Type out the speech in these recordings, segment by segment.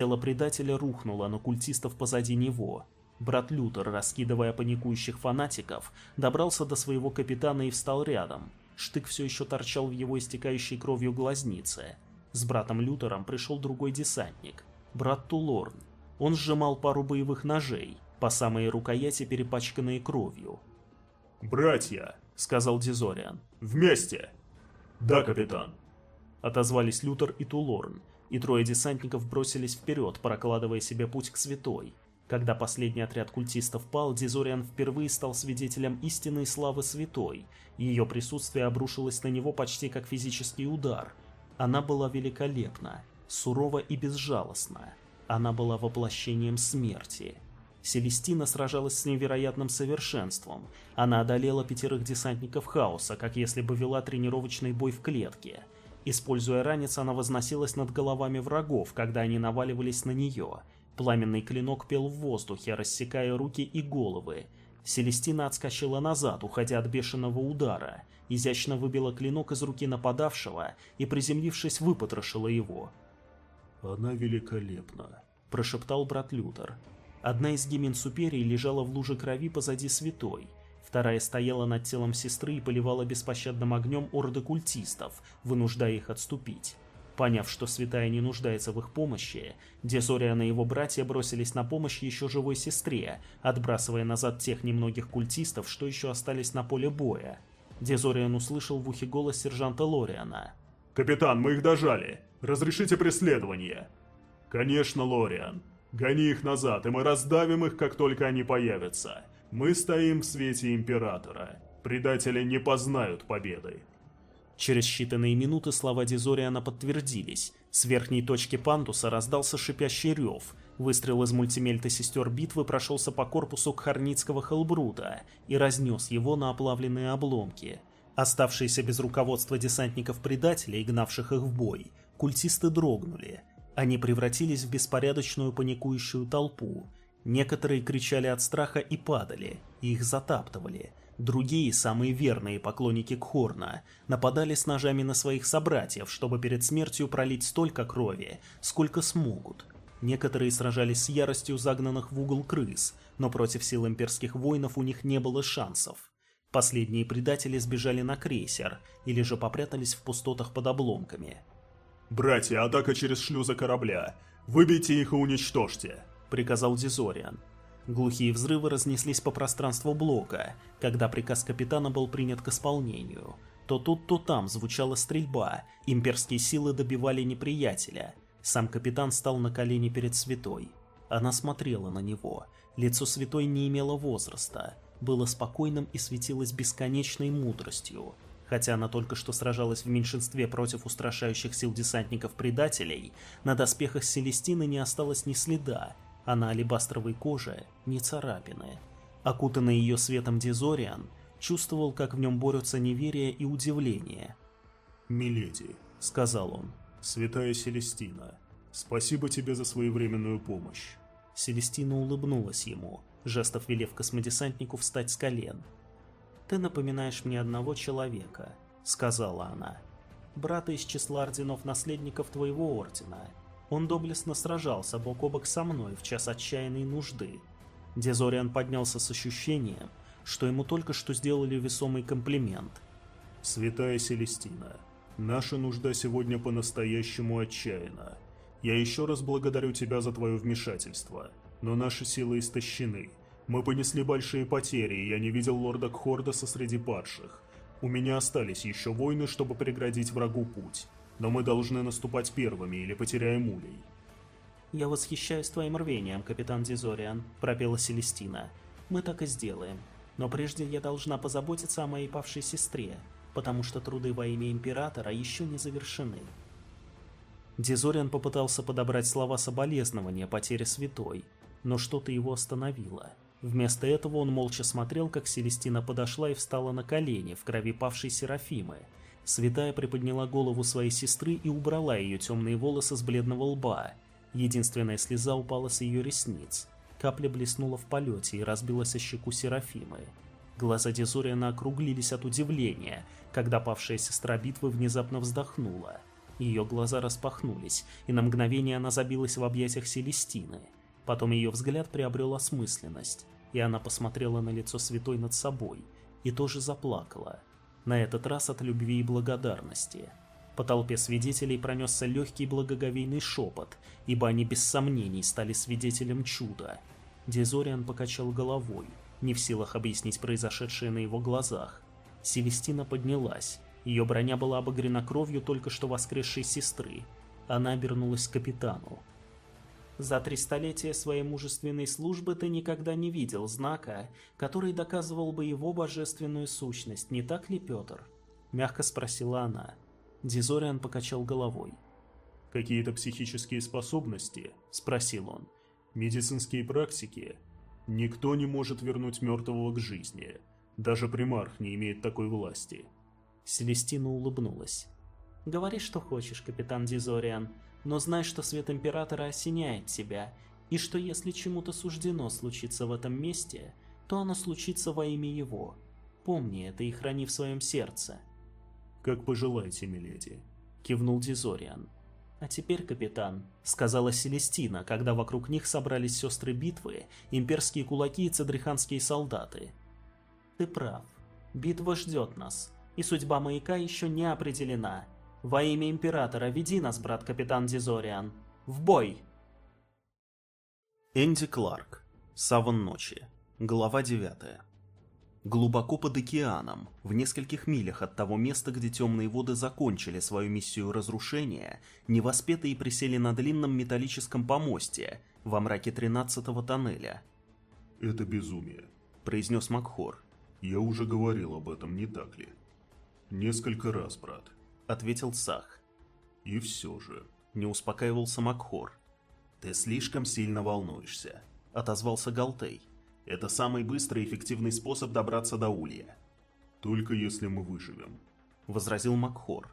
Тело предателя рухнуло на культистов позади него. Брат Лютер, раскидывая паникующих фанатиков, добрался до своего капитана и встал рядом. Штык все еще торчал в его истекающей кровью глазнице. С братом Лютером пришел другой десантник, брат Тулорн. Он сжимал пару боевых ножей, по самые рукояти перепачканные кровью. «Братья», — сказал Дизориан, — «вместе!» «Да, капитан», — отозвались Лютер и Тулорн, и трое десантников бросились вперед, прокладывая себе путь к святой. Когда последний отряд культистов пал, Дизориан впервые стал свидетелем истинной славы святой, ее присутствие обрушилось на него почти как физический удар. Она была великолепна, сурова и безжалостна. Она была воплощением смерти. Селестина сражалась с невероятным совершенством. Она одолела пятерых десантников хаоса, как если бы вела тренировочный бой в клетке – Используя ранец, она возносилась над головами врагов, когда они наваливались на нее. Пламенный клинок пел в воздухе, рассекая руки и головы. Селестина отскочила назад, уходя от бешеного удара, изящно выбила клинок из руки нападавшего и, приземлившись, выпотрошила его. «Она великолепна», – прошептал брат Лютер. Одна из гимен Суперий лежала в луже крови позади святой. Вторая стояла над телом сестры и поливала беспощадным огнем орды культистов, вынуждая их отступить. Поняв, что святая не нуждается в их помощи, Дезориан и его братья бросились на помощь еще живой сестре, отбрасывая назад тех немногих культистов, что еще остались на поле боя. Дезориан услышал в ухе голос сержанта Лориана. «Капитан, мы их дожали! Разрешите преследование!» «Конечно, Лориан. Гони их назад, и мы раздавим их, как только они появятся. Мы стоим в свете Императора. Предатели не познают победы. Через считанные минуты слова Дизориана подтвердились. С верхней точки пандуса раздался шипящий рев. Выстрел из мультимельта сестер битвы прошелся по корпусу Кхарницкого Хелбрута и разнес его на оплавленные обломки. Оставшиеся без руководства десантников-предателей, гнавших их в бой, культисты дрогнули. Они превратились в беспорядочную паникующую толпу, Некоторые кричали от страха и падали, их затаптывали. Другие, самые верные поклонники Кхорна, нападали с ножами на своих собратьев, чтобы перед смертью пролить столько крови, сколько смогут. Некоторые сражались с яростью загнанных в угол крыс, но против сил имперских воинов у них не было шансов. Последние предатели сбежали на крейсер или же попрятались в пустотах под обломками. «Братья, атака через шлюзы корабля! Выбейте их и уничтожьте!» — приказал Дизориан. Глухие взрывы разнеслись по пространству блока, когда приказ капитана был принят к исполнению. То тут, то там звучала стрельба, имперские силы добивали неприятеля. Сам капитан стал на колени перед святой. Она смотрела на него. Лицо святой не имело возраста, было спокойным и светилось бесконечной мудростью. Хотя она только что сражалась в меньшинстве против устрашающих сил десантников-предателей, на доспехах Селестины не осталось ни следа, а на алебастровой коже не царапины. Окутанный ее светом Дизориан чувствовал, как в нем борются неверие и удивление. «Миледи», — сказал он, — «святая Селестина, спасибо тебе за своевременную помощь». Селестина улыбнулась ему, жестов велев космодесантнику встать с колен. «Ты напоминаешь мне одного человека», — сказала она. «Брата из числа орденов наследников твоего ордена, он доблестно сражался бок о бок со мной в час отчаянной нужды. Дезориан поднялся с ощущением, что ему только что сделали весомый комплимент. «Святая Селестина, наша нужда сегодня по-настоящему отчаянна. Я еще раз благодарю тебя за твое вмешательство, но наши силы истощены. Мы понесли большие потери, и я не видел лорда Кхордаса среди падших. У меня остались еще войны, чтобы преградить врагу путь но мы должны наступать первыми или потеряем улей. «Я восхищаюсь твоим рвением, капитан Дизориан», — пропела Селестина. «Мы так и сделаем. Но прежде я должна позаботиться о моей павшей сестре, потому что труды во имя Императора еще не завершены». Дизориан попытался подобрать слова соболезнования потере святой, но что-то его остановило. Вместо этого он молча смотрел, как Селестина подошла и встала на колени в крови павшей Серафимы, Святая приподняла голову своей сестры и убрала ее темные волосы с бледного лба. Единственная слеза упала с ее ресниц. Капля блеснула в полете и разбилась о щеку Серафимы. Глаза Дезориана округлились от удивления, когда павшая сестра битвы внезапно вздохнула. Ее глаза распахнулись, и на мгновение она забилась в объятиях Селестины. Потом ее взгляд приобрел осмысленность, и она посмотрела на лицо святой над собой, и тоже заплакала. На этот раз от любви и благодарности. По толпе свидетелей пронесся легкий благоговейный шепот, ибо они без сомнений стали свидетелем чуда. Дезориан покачал головой, не в силах объяснить произошедшее на его глазах. Селестина поднялась, ее броня была обогрена кровью только что воскресшей сестры. Она обернулась к капитану. «За три столетия своей мужественной службы ты никогда не видел знака, который доказывал бы его божественную сущность, не так ли, Петр?» Мягко спросила она. Дизориан покачал головой. «Какие-то психические способности?» – спросил он. «Медицинские практики? Никто не может вернуть мертвого к жизни. Даже примарх не имеет такой власти». Селестина улыбнулась. «Говори, что хочешь, капитан Дизориан, но знай, что свет Императора осеняет тебя, и что если чему-то суждено случиться в этом месте, то оно случится во имя его. Помни это и храни в своем сердце». «Как пожелаете, миледи», — кивнул Дизориан. «А теперь, капитан», — сказала Селестина, когда вокруг них собрались сестры битвы, имперские кулаки и цадриханские солдаты. «Ты прав. Битва ждет нас и судьба маяка еще не определена. Во имя Императора веди нас, брат-капитан Дизориан. В бой!» Энди Кларк. Саван ночи. Глава 9. Глубоко под океаном, в нескольких милях от того места, где темные воды закончили свою миссию разрушения, невоспетые присели на длинном металлическом помосте во мраке тринадцатого тоннеля. «Это безумие», — произнес Макхор. «Я уже говорил об этом, не так ли?» «Несколько раз, брат», — ответил Сах. «И все же», — не успокаивался Макхор. «Ты слишком сильно волнуешься», — отозвался Галтей. «Это самый быстрый и эффективный способ добраться до Улья». «Только если мы выживем», — возразил Макхор.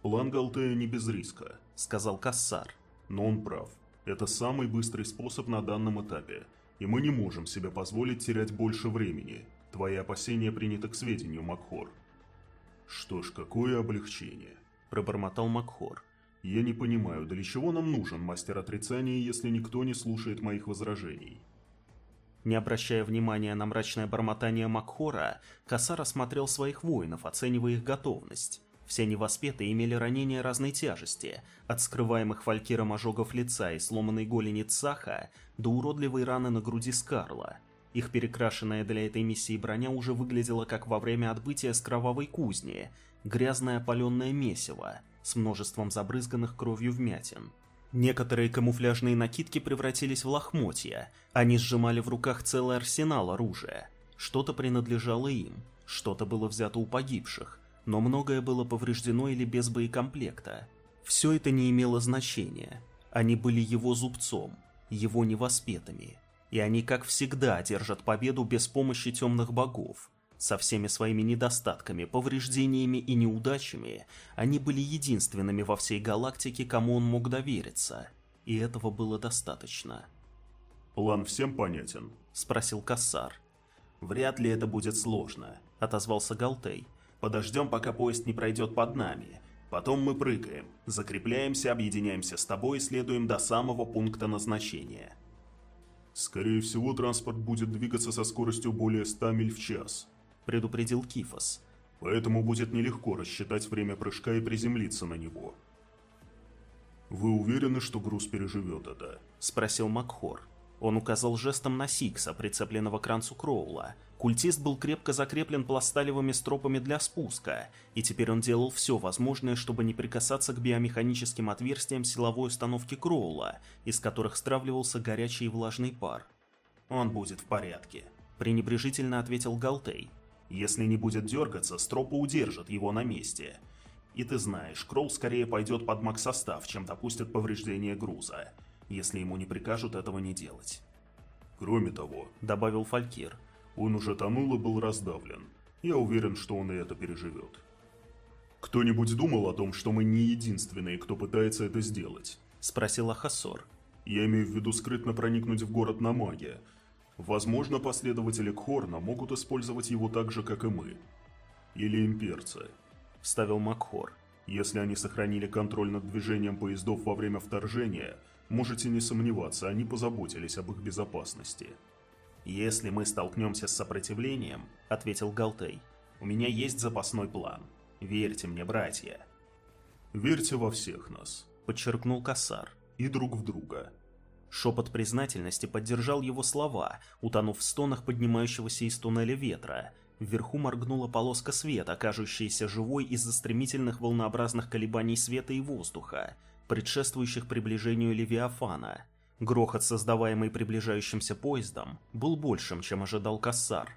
«План Галтея не без риска», — сказал Кассар. «Но он прав. Это самый быстрый способ на данном этапе, и мы не можем себе позволить терять больше времени. Твои опасения приняты к сведению, Макхор». «Что ж, какое облегчение!» – пробормотал Макхор. «Я не понимаю, для чего нам нужен мастер отрицания, если никто не слушает моих возражений?» Не обращая внимания на мрачное бормотание Макхора, Касар осмотрел своих воинов, оценивая их готовность. Все невоспетые имели ранения разной тяжести, от скрываемых фалькиром ожогов лица и сломанной голени Цаха до уродливой раны на груди Скарла – их перекрашенная для этой миссии броня уже выглядела как во время отбытия с кровавой кузни, грязное опаленное месиво с множеством забрызганных кровью вмятин. Некоторые камуфляжные накидки превратились в лохмотья, они сжимали в руках целый арсенал оружия. Что-то принадлежало им, что-то было взято у погибших, но многое было повреждено или без боекомплекта. Все это не имело значения. Они были его зубцом, его невоспетыми и они, как всегда, одержат победу без помощи темных богов. Со всеми своими недостатками, повреждениями и неудачами, они были единственными во всей галактике, кому он мог довериться. И этого было достаточно. «План всем понятен?» – спросил Кассар. «Вряд ли это будет сложно», – отозвался Галтей. «Подождем, пока поезд не пройдет под нами. Потом мы прыгаем, закрепляемся, объединяемся с тобой и следуем до самого пункта назначения». «Скорее всего, транспорт будет двигаться со скоростью более 100 миль в час», — предупредил Кифос. «Поэтому будет нелегко рассчитать время прыжка и приземлиться на него». «Вы уверены, что груз переживет это?» — спросил Макхор. Он указал жестом на Сикса, прицепленного к ранцу Кроула. Культист был крепко закреплен пласталевыми стропами для спуска, и теперь он делал все возможное, чтобы не прикасаться к биомеханическим отверстиям силовой установки Кроула, из которых стравливался горячий и влажный пар. «Он будет в порядке», – пренебрежительно ответил Галтей. «Если не будет дергаться, стропы удержат его на месте. И ты знаешь, Кроул скорее пойдет под маг-состав, чем допустит повреждение груза если ему не прикажут этого не делать. Кроме того, добавил Фалькир, он уже тонул и был раздавлен. Я уверен, что он и это переживет. Кто-нибудь думал о том, что мы не единственные, кто пытается это сделать? Спросил Ахасор. Я имею в виду скрытно проникнуть в город на маге. Возможно, последователи Кхорна могут использовать его так же, как и мы. Или имперцы. Вставил Макхор. Если они сохранили контроль над движением поездов во время вторжения, можете не сомневаться, они позаботились об их безопасности. «Если мы столкнемся с сопротивлением», — ответил Галтей, — «у меня есть запасной план. Верьте мне, братья». «Верьте во всех нас», — подчеркнул Кассар. «И друг в друга». Шепот признательности поддержал его слова, утонув в стонах поднимающегося из туннеля ветра. Вверху моргнула полоска света, кажущаяся живой из-за стремительных волнообразных колебаний света и воздуха, предшествующих приближению Левиафана. Грохот, создаваемый приближающимся поездом, был большим, чем ожидал Кассар.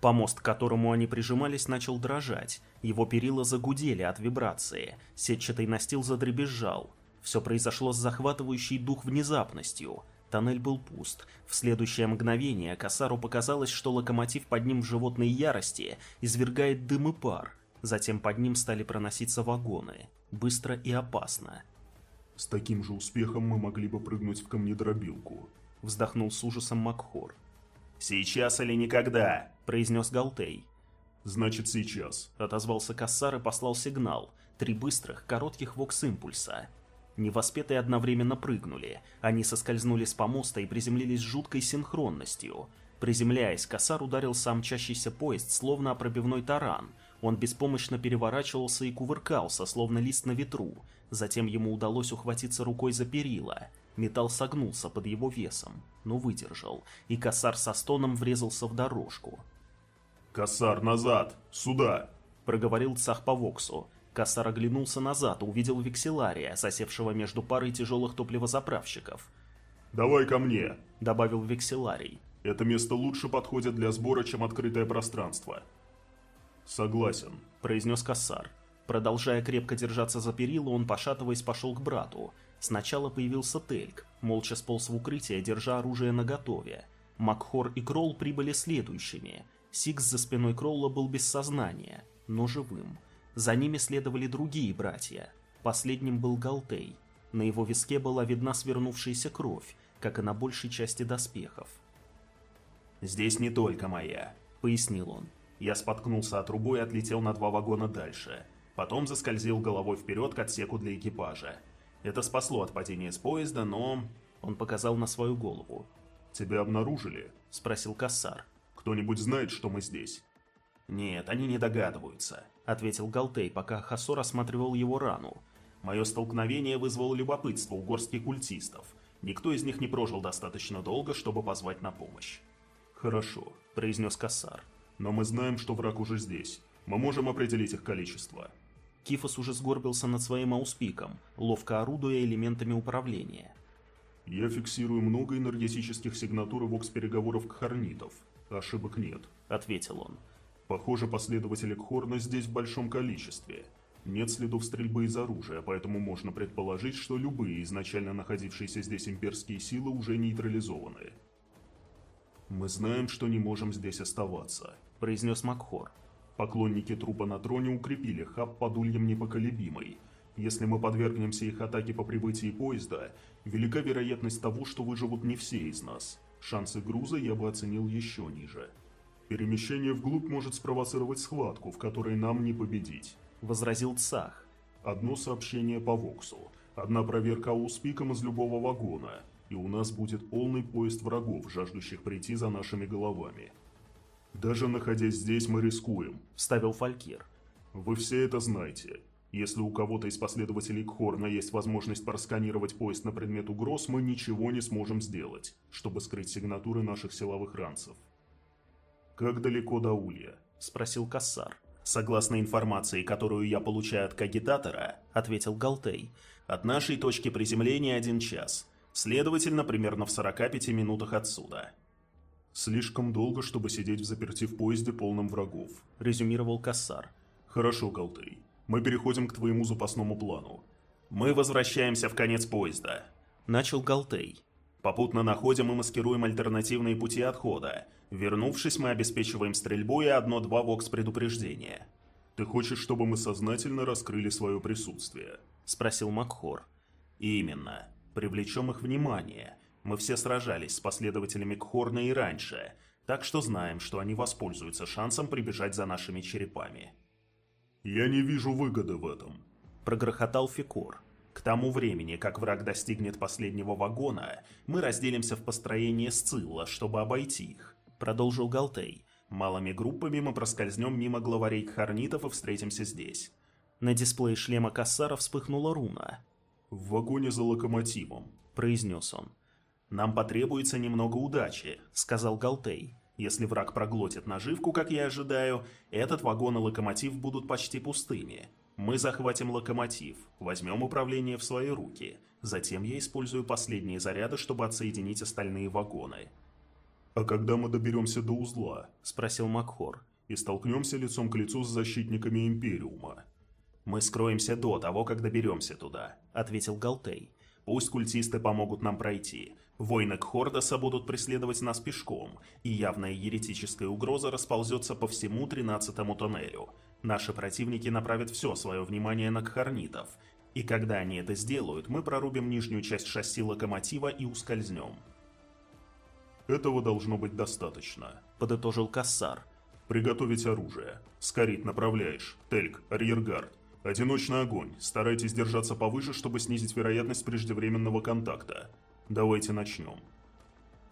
Помост, к которому они прижимались, начал дрожать, его перила загудели от вибрации, сетчатый настил задребезжал, все произошло с захватывающей дух внезапностью. Тоннель был пуст. В следующее мгновение Касару показалось, что локомотив под ним в животной ярости извергает дым и пар. Затем под ним стали проноситься вагоны. Быстро и опасно. «С таким же успехом мы могли бы прыгнуть в камнедробилку», — вздохнул с ужасом Макхор. «Сейчас или никогда», — произнес Галтей. «Значит, сейчас», — отозвался Кассар и послал сигнал. Три быстрых, коротких вокс-импульса. Невоспетые одновременно прыгнули. Они соскользнули с помоста и приземлились с жуткой синхронностью. Приземляясь, косар ударил сам чащийся поезд, словно о пробивной таран. Он беспомощно переворачивался и кувыркался, словно лист на ветру. Затем ему удалось ухватиться рукой за перила. Металл согнулся под его весом, но выдержал, и косар со стоном врезался в дорожку. «Косар, назад! Сюда!» — проговорил Цах по Воксу. Кассар оглянулся назад и увидел Векселария, засевшего между парой тяжелых топливозаправщиков. «Давай ко мне», — добавил Векселарий. «Это место лучше подходит для сбора, чем открытое пространство». «Согласен», — произнес Кассар. Продолжая крепко держаться за перила, он, пошатываясь, пошел к брату. Сначала появился Тельк, молча сполз в укрытие, держа оружие наготове. Макхор и Кролл прибыли следующими. Сикс за спиной Кролла был без сознания, но живым. За ними следовали другие братья. Последним был Галтей. На его виске была видна свернувшаяся кровь, как и на большей части доспехов. «Здесь не только моя», — пояснил он. Я споткнулся от трубу и отлетел на два вагона дальше. Потом заскользил головой вперед к отсеку для экипажа. Это спасло от падения с поезда, но... Он показал на свою голову. «Тебя обнаружили?» — спросил Кассар. «Кто-нибудь знает, что мы здесь?» «Нет, они не догадываются ответил Галтей, пока Хасор осматривал его рану. Мое столкновение вызвало любопытство у горских культистов. Никто из них не прожил достаточно долго, чтобы позвать на помощь. «Хорошо», — произнес Кассар. «Но мы знаем, что враг уже здесь. Мы можем определить их количество». Кифос уже сгорбился над своим ауспиком, ловко орудуя элементами управления. «Я фиксирую много энергетических сигнатур и вокс-переговоров кхарнитов. Ошибок нет», — ответил он. Похоже, последователи Кхорна здесь в большом количестве. Нет следов стрельбы из оружия, поэтому можно предположить, что любые изначально находившиеся здесь имперские силы уже нейтрализованы. «Мы знаем, что не можем здесь оставаться», — произнес Макхор. «Поклонники трупа на троне укрепили хаб под ульем непоколебимой. Если мы подвергнемся их атаке по прибытии поезда, велика вероятность того, что выживут не все из нас. Шансы груза я бы оценил еще ниже». Перемещение вглубь может спровоцировать схватку, в которой нам не победить», — возразил Цах. «Одно сообщение по Воксу, одна проверка ауспиком из любого вагона, и у нас будет полный поезд врагов, жаждущих прийти за нашими головами. Даже находясь здесь, мы рискуем», — вставил Фалькир. «Вы все это знаете. Если у кого-то из последователей Кхорна есть возможность просканировать поезд на предмет угроз, мы ничего не сможем сделать, чтобы скрыть сигнатуры наших силовых ранцев. «Как далеко до Улья?» – спросил Кассар. «Согласно информации, которую я получаю от Кагитатора», – ответил Галтей, – «от нашей точки приземления один час. Следовательно, примерно в 45 минутах отсюда». «Слишком долго, чтобы сидеть в заперти в поезде полном врагов», – резюмировал Кассар. «Хорошо, Галтей. Мы переходим к твоему запасному плану». «Мы возвращаемся в конец поезда», – начал Галтей. «Попутно находим и маскируем альтернативные пути отхода, Вернувшись, мы обеспечиваем стрельбой и одно-два вокс предупреждения. «Ты хочешь, чтобы мы сознательно раскрыли свое присутствие?» – спросил Макхор. «Именно. Привлечем их внимание. Мы все сражались с последователями Кхорна и раньше, так что знаем, что они воспользуются шансом прибежать за нашими черепами». «Я не вижу выгоды в этом». прогрохотал Фикор. К тому времени, как враг достигнет последнего вагона, мы разделимся в построении Сцилла, чтобы обойти их, продолжил Галтей. Малыми группами мы проскользнем мимо главарей Кхарнитов и встретимся здесь. На дисплее шлема Кассара вспыхнула руна. «В вагоне за локомотивом», — произнес он. «Нам потребуется немного удачи», — сказал Галтей. «Если враг проглотит наживку, как я ожидаю, этот вагон и локомотив будут почти пустыми. Мы захватим локомотив, возьмем управление в свои руки. Затем я использую последние заряды, чтобы отсоединить остальные вагоны. «А когда мы доберемся до узла?» – спросил Макхор. «И столкнемся лицом к лицу с защитниками Империума». «Мы скроемся до того, как доберемся туда», – ответил Галтей. «Пусть культисты помогут нам пройти. Войны Кхордоса будут преследовать нас пешком, и явная еретическая угроза расползется по всему тринадцатому тоннелю. Наши противники направят все свое внимание на Кхарнитов, и когда они это сделают, мы прорубим нижнюю часть шасси локомотива и ускользнем. «Этого должно быть достаточно», — подытожил Кассар. «Приготовить оружие. Скорит направляешь. Тельк, арьергард. Одиночный огонь. Старайтесь держаться повыше, чтобы снизить вероятность преждевременного контакта. Давайте начнем».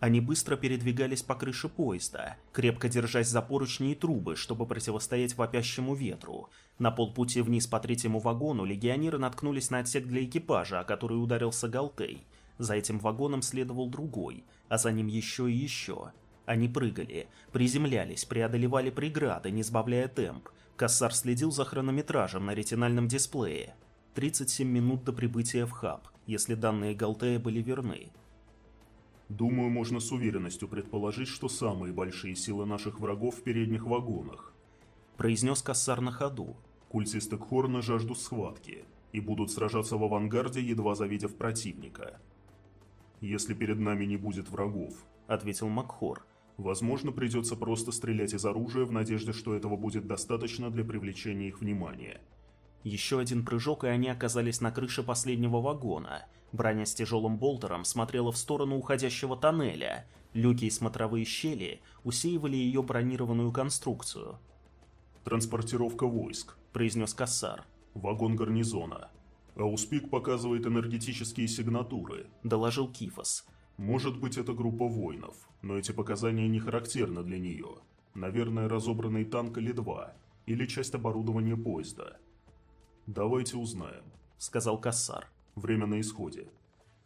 Они быстро передвигались по крыше поезда, крепко держась за поручни и трубы, чтобы противостоять вопящему ветру. На полпути вниз по третьему вагону легионеры наткнулись на отсек для экипажа, о который ударился Галтей. За этим вагоном следовал другой, а за ним еще и еще. Они прыгали, приземлялись, преодолевали преграды, не сбавляя темп. Кассар следил за хронометражем на ретинальном дисплее. 37 минут до прибытия в хаб, если данные Галтея были верны. Думаю, можно с уверенностью предположить, что самые большие силы наших врагов в передних вагонах. Произнес Кассар на ходу. Культисты Кхорна жаждут схватки и будут сражаться в авангарде, едва завидев противника. «Если перед нами не будет врагов», — ответил Макхор, — «возможно, придется просто стрелять из оружия в надежде, что этого будет достаточно для привлечения их внимания». Еще один прыжок, и они оказались на крыше последнего вагона. Броня с тяжелым болтером смотрела в сторону уходящего тоннеля. Люки и смотровые щели усеивали ее бронированную конструкцию. «Транспортировка войск», — произнес Кассар. «Вагон гарнизона. «Ауспик показывает энергетические сигнатуры», — доложил Кифос. «Может быть, это группа воинов, но эти показания не характерны для нее. Наверное, разобранный танк или два, или часть оборудования поезда». «Давайте узнаем», — сказал Кассар. «Время на исходе».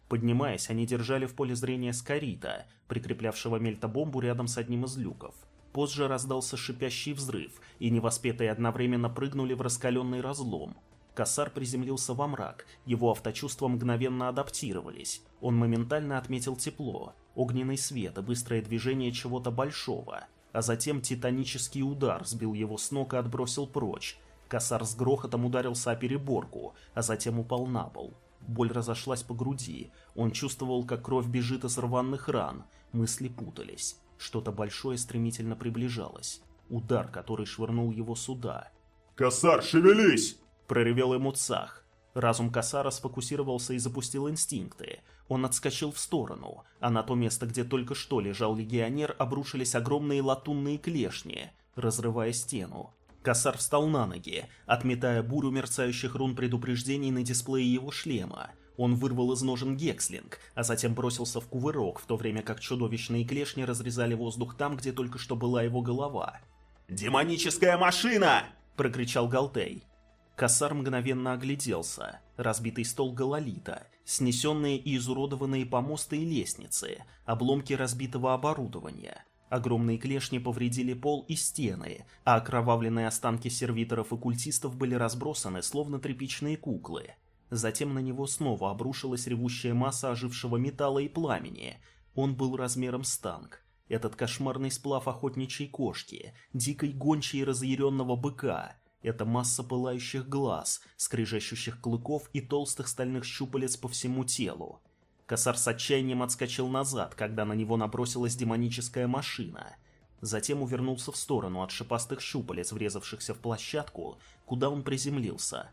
Поднимаясь, они держали в поле зрения Скорита, прикреплявшего мельтобомбу рядом с одним из люков. Позже раздался шипящий взрыв, и невоспетые одновременно прыгнули в раскаленный разлом. Кассар приземлился во мрак, его авточувства мгновенно адаптировались. Он моментально отметил тепло, огненный свет и быстрое движение чего-то большого. А затем титанический удар сбил его с ног и отбросил прочь. Кассар с грохотом ударился о переборку, а затем упал на пол. Боль разошлась по груди. Он чувствовал, как кровь бежит из рваных ран. Мысли путались. Что-то большое стремительно приближалось. Удар, который швырнул его сюда. «Кассар, шевелись!» проревел ему Цах. Разум Касара сфокусировался и запустил инстинкты. Он отскочил в сторону, а на то место, где только что лежал легионер, обрушились огромные латунные клешни, разрывая стену. Касар встал на ноги, отметая бурю мерцающих рун предупреждений на дисплее его шлема. Он вырвал из ножен гекслинг, а затем бросился в кувырок, в то время как чудовищные клешни разрезали воздух там, где только что была его голова. «Демоническая машина!» – прокричал Галтей. Кассар мгновенно огляделся. Разбитый стол гололита, снесенные и изуродованные помосты и лестницы, обломки разбитого оборудования. Огромные клешни повредили пол и стены, а окровавленные останки сервиторов и культистов были разбросаны, словно тряпичные куклы. Затем на него снова обрушилась ревущая масса ожившего металла и пламени. Он был размером с танк. Этот кошмарный сплав охотничьей кошки, дикой гончей разъяренного быка — это масса пылающих глаз, скрежещущих клыков и толстых стальных щупалец по всему телу. Косар с отчаянием отскочил назад, когда на него набросилась демоническая машина. Затем увернулся в сторону от шипастых щупалец, врезавшихся в площадку, куда он приземлился.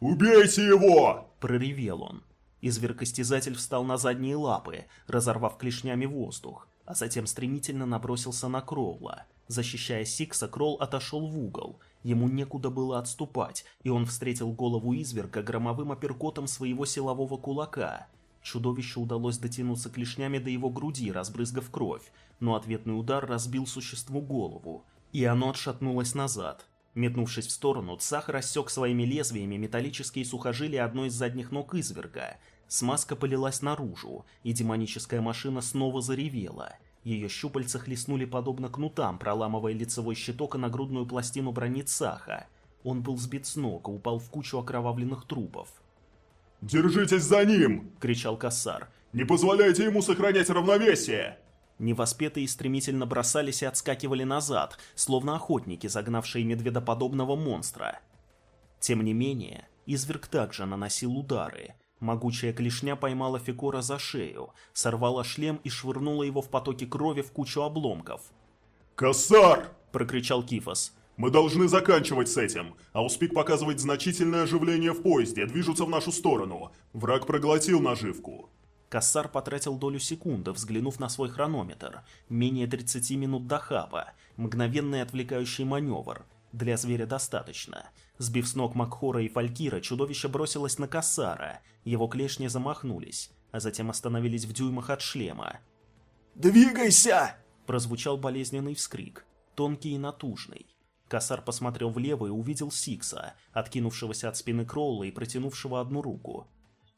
«Убейте его!» – проревел он. Изверг-истязатель встал на задние лапы, разорвав клешнями воздух, а затем стремительно набросился на Кроула. Защищая Сикса, Кролл отошел в угол Ему некуда было отступать, и он встретил голову изверга громовым апперкотом своего силового кулака. Чудовищу удалось дотянуться клешнями до его груди, разбрызгав кровь, но ответный удар разбил существу голову, и оно отшатнулось назад. Метнувшись в сторону, Цах рассек своими лезвиями металлические сухожилия одной из задних ног изверга. Смазка полилась наружу, и демоническая машина снова заревела – ее щупальца хлестнули подобно кнутам, проламывая лицевой щиток и нагрудную пластину брони Цаха. Он был сбит с ног и упал в кучу окровавленных трупов. «Держитесь за ним!» — кричал Кассар. «Не позволяйте ему сохранять равновесие!» Невоспетые стремительно бросались и отскакивали назад, словно охотники, загнавшие медведоподобного монстра. Тем не менее, изверг также наносил удары, Могучая клешня поймала Фикора за шею, сорвала шлем и швырнула его в потоке крови в кучу обломков. «Косар!» – прокричал Кифос. «Мы должны заканчивать с этим. Ауспик показывает значительное оживление в поезде, движутся в нашу сторону. Враг проглотил наживку». Кассар потратил долю секунды, взглянув на свой хронометр. Менее 30 минут до хаба. Мгновенный отвлекающий маневр. Для зверя достаточно. Сбив с ног Макхора и Фалькира, чудовище бросилось на Кассара. Его клешни замахнулись, а затем остановились в дюймах от шлема. «Двигайся!» – прозвучал болезненный вскрик, тонкий и натужный. Кассар посмотрел влево и увидел Сикса, откинувшегося от спины Кроула и протянувшего одну руку.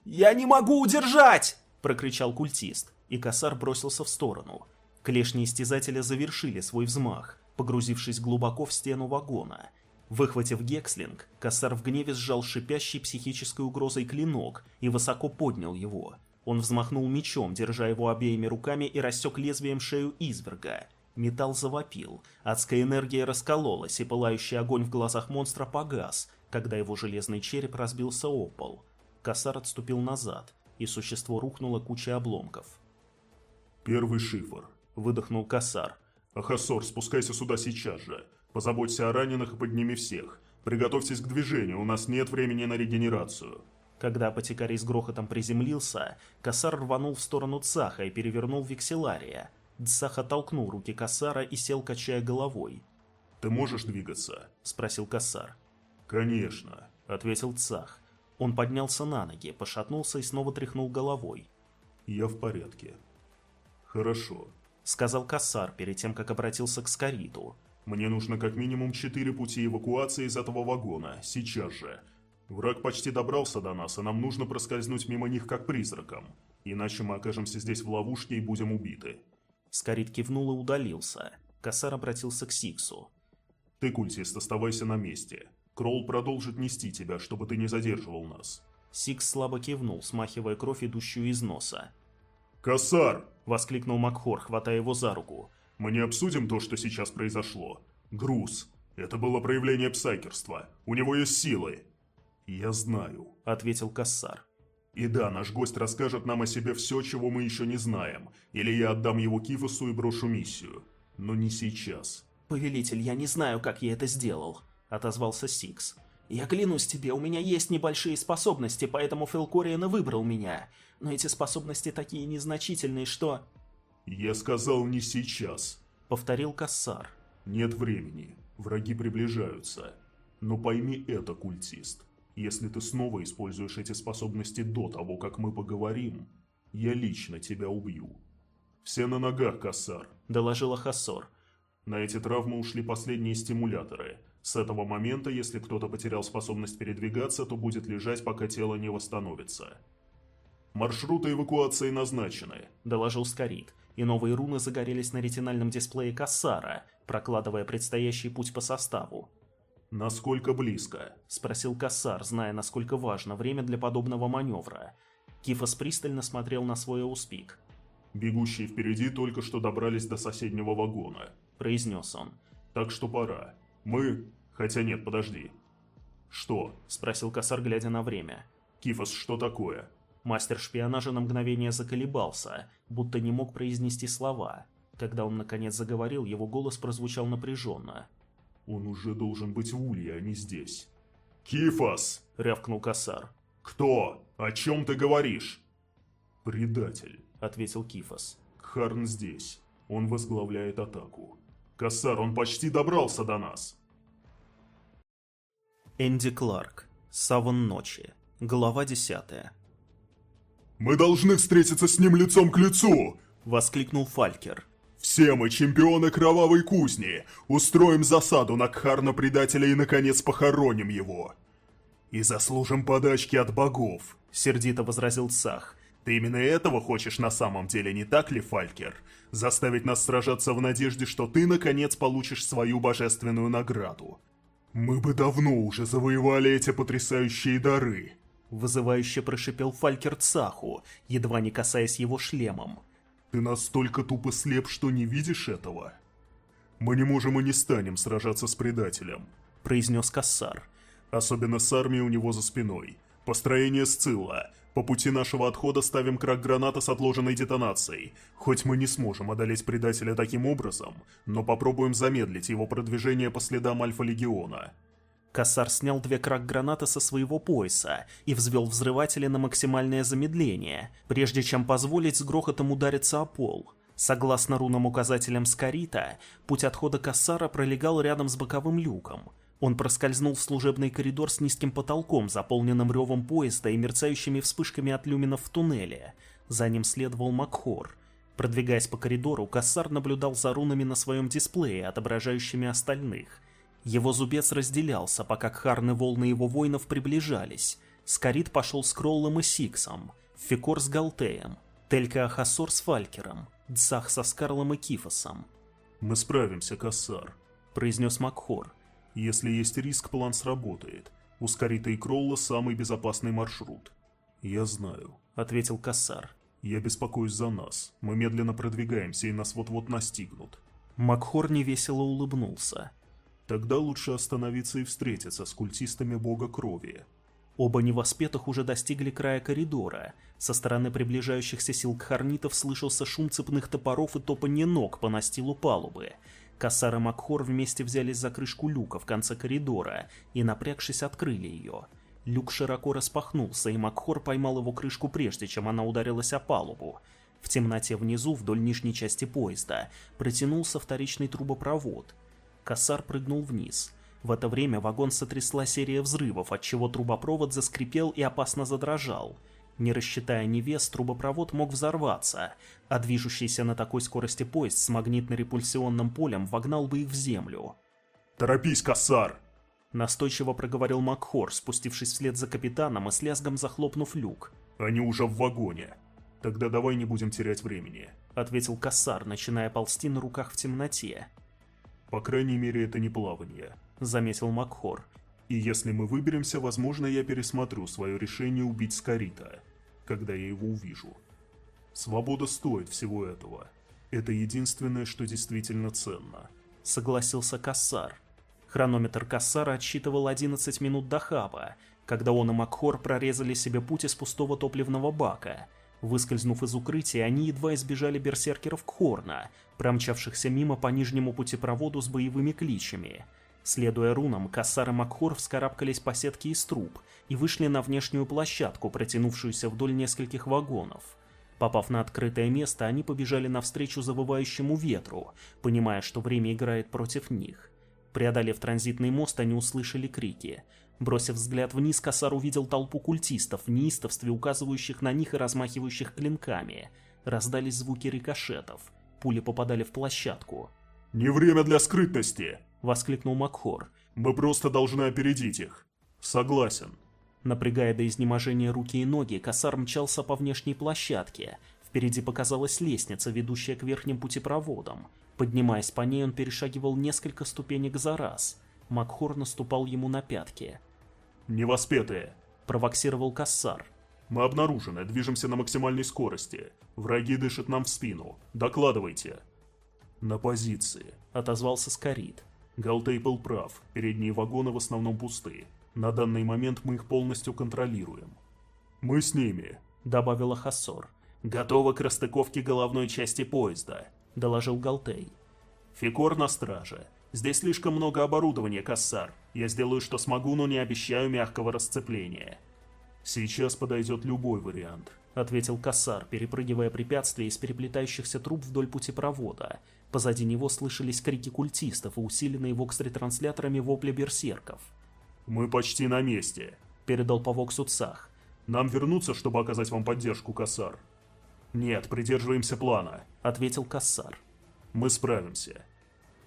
«Я не могу удержать!» – прокричал культист, и Кассар бросился в сторону. Клешни истязателя завершили свой взмах, погрузившись глубоко в стену вагона. Выхватив гекслинг, Кассар в гневе сжал шипящий психической угрозой клинок и высоко поднял его. Он взмахнул мечом, держа его обеими руками и рассек лезвием шею изверга. Металл завопил, адская энергия раскололась, и пылающий огонь в глазах монстра погас, когда его железный череп разбился о пол. Кассар отступил назад, и существо рухнуло кучей обломков. «Первый шифр», — выдохнул Кассар. «Ахасор, спускайся сюда сейчас же. Позаботься о раненых и подними всех. Приготовьтесь к движению, у нас нет времени на регенерацию». Когда апотекарий с грохотом приземлился, Кассар рванул в сторону Цаха и перевернул векселария. Цах оттолкнул руки Кассара и сел, качая головой. «Ты можешь двигаться?» – спросил Кассар. «Конечно», – ответил Цах. Он поднялся на ноги, пошатнулся и снова тряхнул головой. «Я в порядке». «Хорошо. — сказал Кассар перед тем, как обратился к Скориту. «Мне нужно как минимум четыре пути эвакуации из этого вагона, сейчас же. Враг почти добрался до нас, и нам нужно проскользнуть мимо них как призраком, иначе мы окажемся здесь в ловушке и будем убиты». Скорит кивнул и удалился. Кассар обратился к Сиксу. «Ты, культист, оставайся на месте. Кролл продолжит нести тебя, чтобы ты не задерживал нас». Сикс слабо кивнул, смахивая кровь, идущую из носа. «Кассар!» — воскликнул Макхор, хватая его за руку. «Мы не обсудим то, что сейчас произошло. Груз. Это было проявление псайкерства. У него есть силы». «Я знаю», — ответил Кассар. «И да, наш гость расскажет нам о себе все, чего мы еще не знаем. Или я отдам его Кифосу и брошу миссию. Но не сейчас». «Повелитель, я не знаю, как я это сделал», — отозвался Сикс. «Я клянусь тебе, у меня есть небольшие способности, поэтому Фелкориана выбрал меня но эти способности такие незначительные, что...» «Я сказал не сейчас», — повторил Кассар. «Нет времени. Враги приближаются. Но пойми это, культист. Если ты снова используешь эти способности до того, как мы поговорим, я лично тебя убью». «Все на ногах, Кассар», — доложила Хассор. «На эти травмы ушли последние стимуляторы. С этого момента, если кто-то потерял способность передвигаться, то будет лежать, пока тело не восстановится». «Маршруты эвакуации назначены», — доложил Скорит, и новые руны загорелись на ретинальном дисплее Кассара, прокладывая предстоящий путь по составу. «Насколько близко?» — спросил Кассар, зная, насколько важно время для подобного маневра. Кифос пристально смотрел на свой ауспик. «Бегущие впереди только что добрались до соседнего вагона», — произнес он. «Так что пора. Мы... Хотя нет, подожди». «Что?» — спросил Кассар, глядя на время. «Кифос, что такое?» Мастер шпионажа на мгновение заколебался, будто не мог произнести слова. Когда он наконец заговорил, его голос прозвучал напряженно. «Он уже должен быть в Улье, а не здесь». «Кифос!» — рявкнул Кассар. «Кто? О чем ты говоришь?» «Предатель», — ответил Кифос. «Кхарн здесь. Он возглавляет атаку. Кассар, он почти добрался до нас!» Энди Кларк. Саван ночи. Глава 10. «Мы должны встретиться с ним лицом к лицу!» — воскликнул Фалькер. «Все мы чемпионы кровавой кузни! Устроим засаду на Кхарна-предателя и, наконец, похороним его!» «И заслужим подачки от богов!» — сердито возразил Сах. «Ты именно этого хочешь на самом деле, не так ли, Фалькер? Заставить нас сражаться в надежде, что ты, наконец, получишь свою божественную награду. Мы бы давно уже завоевали эти потрясающие дары!» Вызывающе прошипел Фалькер Цаху, едва не касаясь его шлемом. «Ты настолько тупо слеп, что не видишь этого?» «Мы не можем и не станем сражаться с предателем», — произнес Кассар. «Особенно с армией у него за спиной. Построение Сцилла. По пути нашего отхода ставим крак граната с отложенной детонацией. Хоть мы не сможем одолеть предателя таким образом, но попробуем замедлить его продвижение по следам Альфа-Легиона». Кассар снял две крак-гранаты со своего пояса и взвел взрыватели на максимальное замедление, прежде чем позволить с грохотом удариться о пол. Согласно рунам указателям Скорита, путь отхода Кассара пролегал рядом с боковым люком. Он проскользнул в служебный коридор с низким потолком, заполненным ревом поезда и мерцающими вспышками от люминов в туннеле. За ним следовал Макхор. Продвигаясь по коридору, Кассар наблюдал за рунами на своем дисплее, отображающими остальных – его зубец разделялся, пока кхарны волны его воинов приближались. Скорит пошел с Кроллом и Сиксом, Фикор с Галтеем, Телька Ахасор с Фалькером, Дзах со Скарлом и Кифосом. «Мы справимся, Кассар», — произнес Макхор. «Если есть риск, план сработает. У Скорита и Кролла самый безопасный маршрут». «Я знаю», — ответил Кассар. «Я беспокоюсь за нас. Мы медленно продвигаемся, и нас вот-вот настигнут». Макхор невесело улыбнулся. Тогда лучше остановиться и встретиться с культистами бога крови. Оба невоспетых уже достигли края коридора. Со стороны приближающихся сил кхарнитов слышался шум цепных топоров и топанье ног по настилу палубы. Кассар и Макхор вместе взялись за крышку люка в конце коридора и, напрягшись, открыли ее. Люк широко распахнулся, и Макхор поймал его крышку прежде, чем она ударилась о палубу. В темноте внизу, вдоль нижней части поезда, протянулся вторичный трубопровод — Кассар прыгнул вниз. В это время вагон сотрясла серия взрывов, отчего трубопровод заскрипел и опасно задрожал. Не рассчитая невес, трубопровод мог взорваться, а движущийся на такой скорости поезд с магнитно-репульсионным полем вогнал бы их в землю. «Торопись, Кассар!» Настойчиво проговорил Макхор, спустившись вслед за капитаном и с лязгом захлопнув люк. «Они уже в вагоне. Тогда давай не будем терять времени», — ответил Кассар, начиная ползти на руках в темноте. По крайней мере, это не плавание, заметил Макхор. И если мы выберемся, возможно, я пересмотрю свое решение убить Скорита, когда я его увижу. Свобода стоит всего этого. Это единственное, что действительно ценно. Согласился Кассар. Хронометр Кассара отсчитывал 11 минут до хаба, когда он и Макхор прорезали себе путь из пустого топливного бака – Выскользнув из укрытия, они едва избежали берсеркеров Кхорна, промчавшихся мимо по нижнему путепроводу с боевыми кличами. Следуя рунам, Кассар и Макхор вскарабкались по сетке из труб и вышли на внешнюю площадку, протянувшуюся вдоль нескольких вагонов. Попав на открытое место, они побежали навстречу завывающему ветру, понимая, что время играет против них. Преодолев транзитный мост, они услышали крики. Бросив взгляд вниз, Косар увидел толпу культистов в неистовстве, указывающих на них и размахивающих клинками. Раздались звуки рикошетов. Пули попадали в площадку. «Не время для скрытности!» — воскликнул Макхор. «Мы просто должны опередить их». «Согласен». Напрягая до изнеможения руки и ноги, Косар мчался по внешней площадке. Впереди показалась лестница, ведущая к верхним путепроводам. Поднимаясь по ней, он перешагивал несколько ступенек за раз. Макхор наступал ему на пятки. «Невоспетые!» – провоксировал Кассар. «Мы обнаружены, движемся на максимальной скорости. Враги дышат нам в спину. Докладывайте!» «На позиции», — отозвался Скорит. Галтей был прав, передние вагоны в основном пусты. На данный момент мы их полностью контролируем. «Мы с ними», — добавила Хассор. «Готовы к расстыковке головной части поезда», — доложил Галтей. «Фикор на страже. Здесь слишком много оборудования, Кассар. Я сделаю, что смогу, но не обещаю мягкого расцепления». «Сейчас подойдет любой вариант», — ответил Кассар, перепрыгивая препятствия из переплетающихся труб вдоль путепровода. Позади него слышались крики культистов и усиленные вокс-ретрансляторами вопли берсерков. «Мы почти на месте», — передал по Воксу Цах. «Нам вернуться, чтобы оказать вам поддержку, Кассар?» «Нет, придерживаемся плана», — ответил Кассар. «Мы справимся».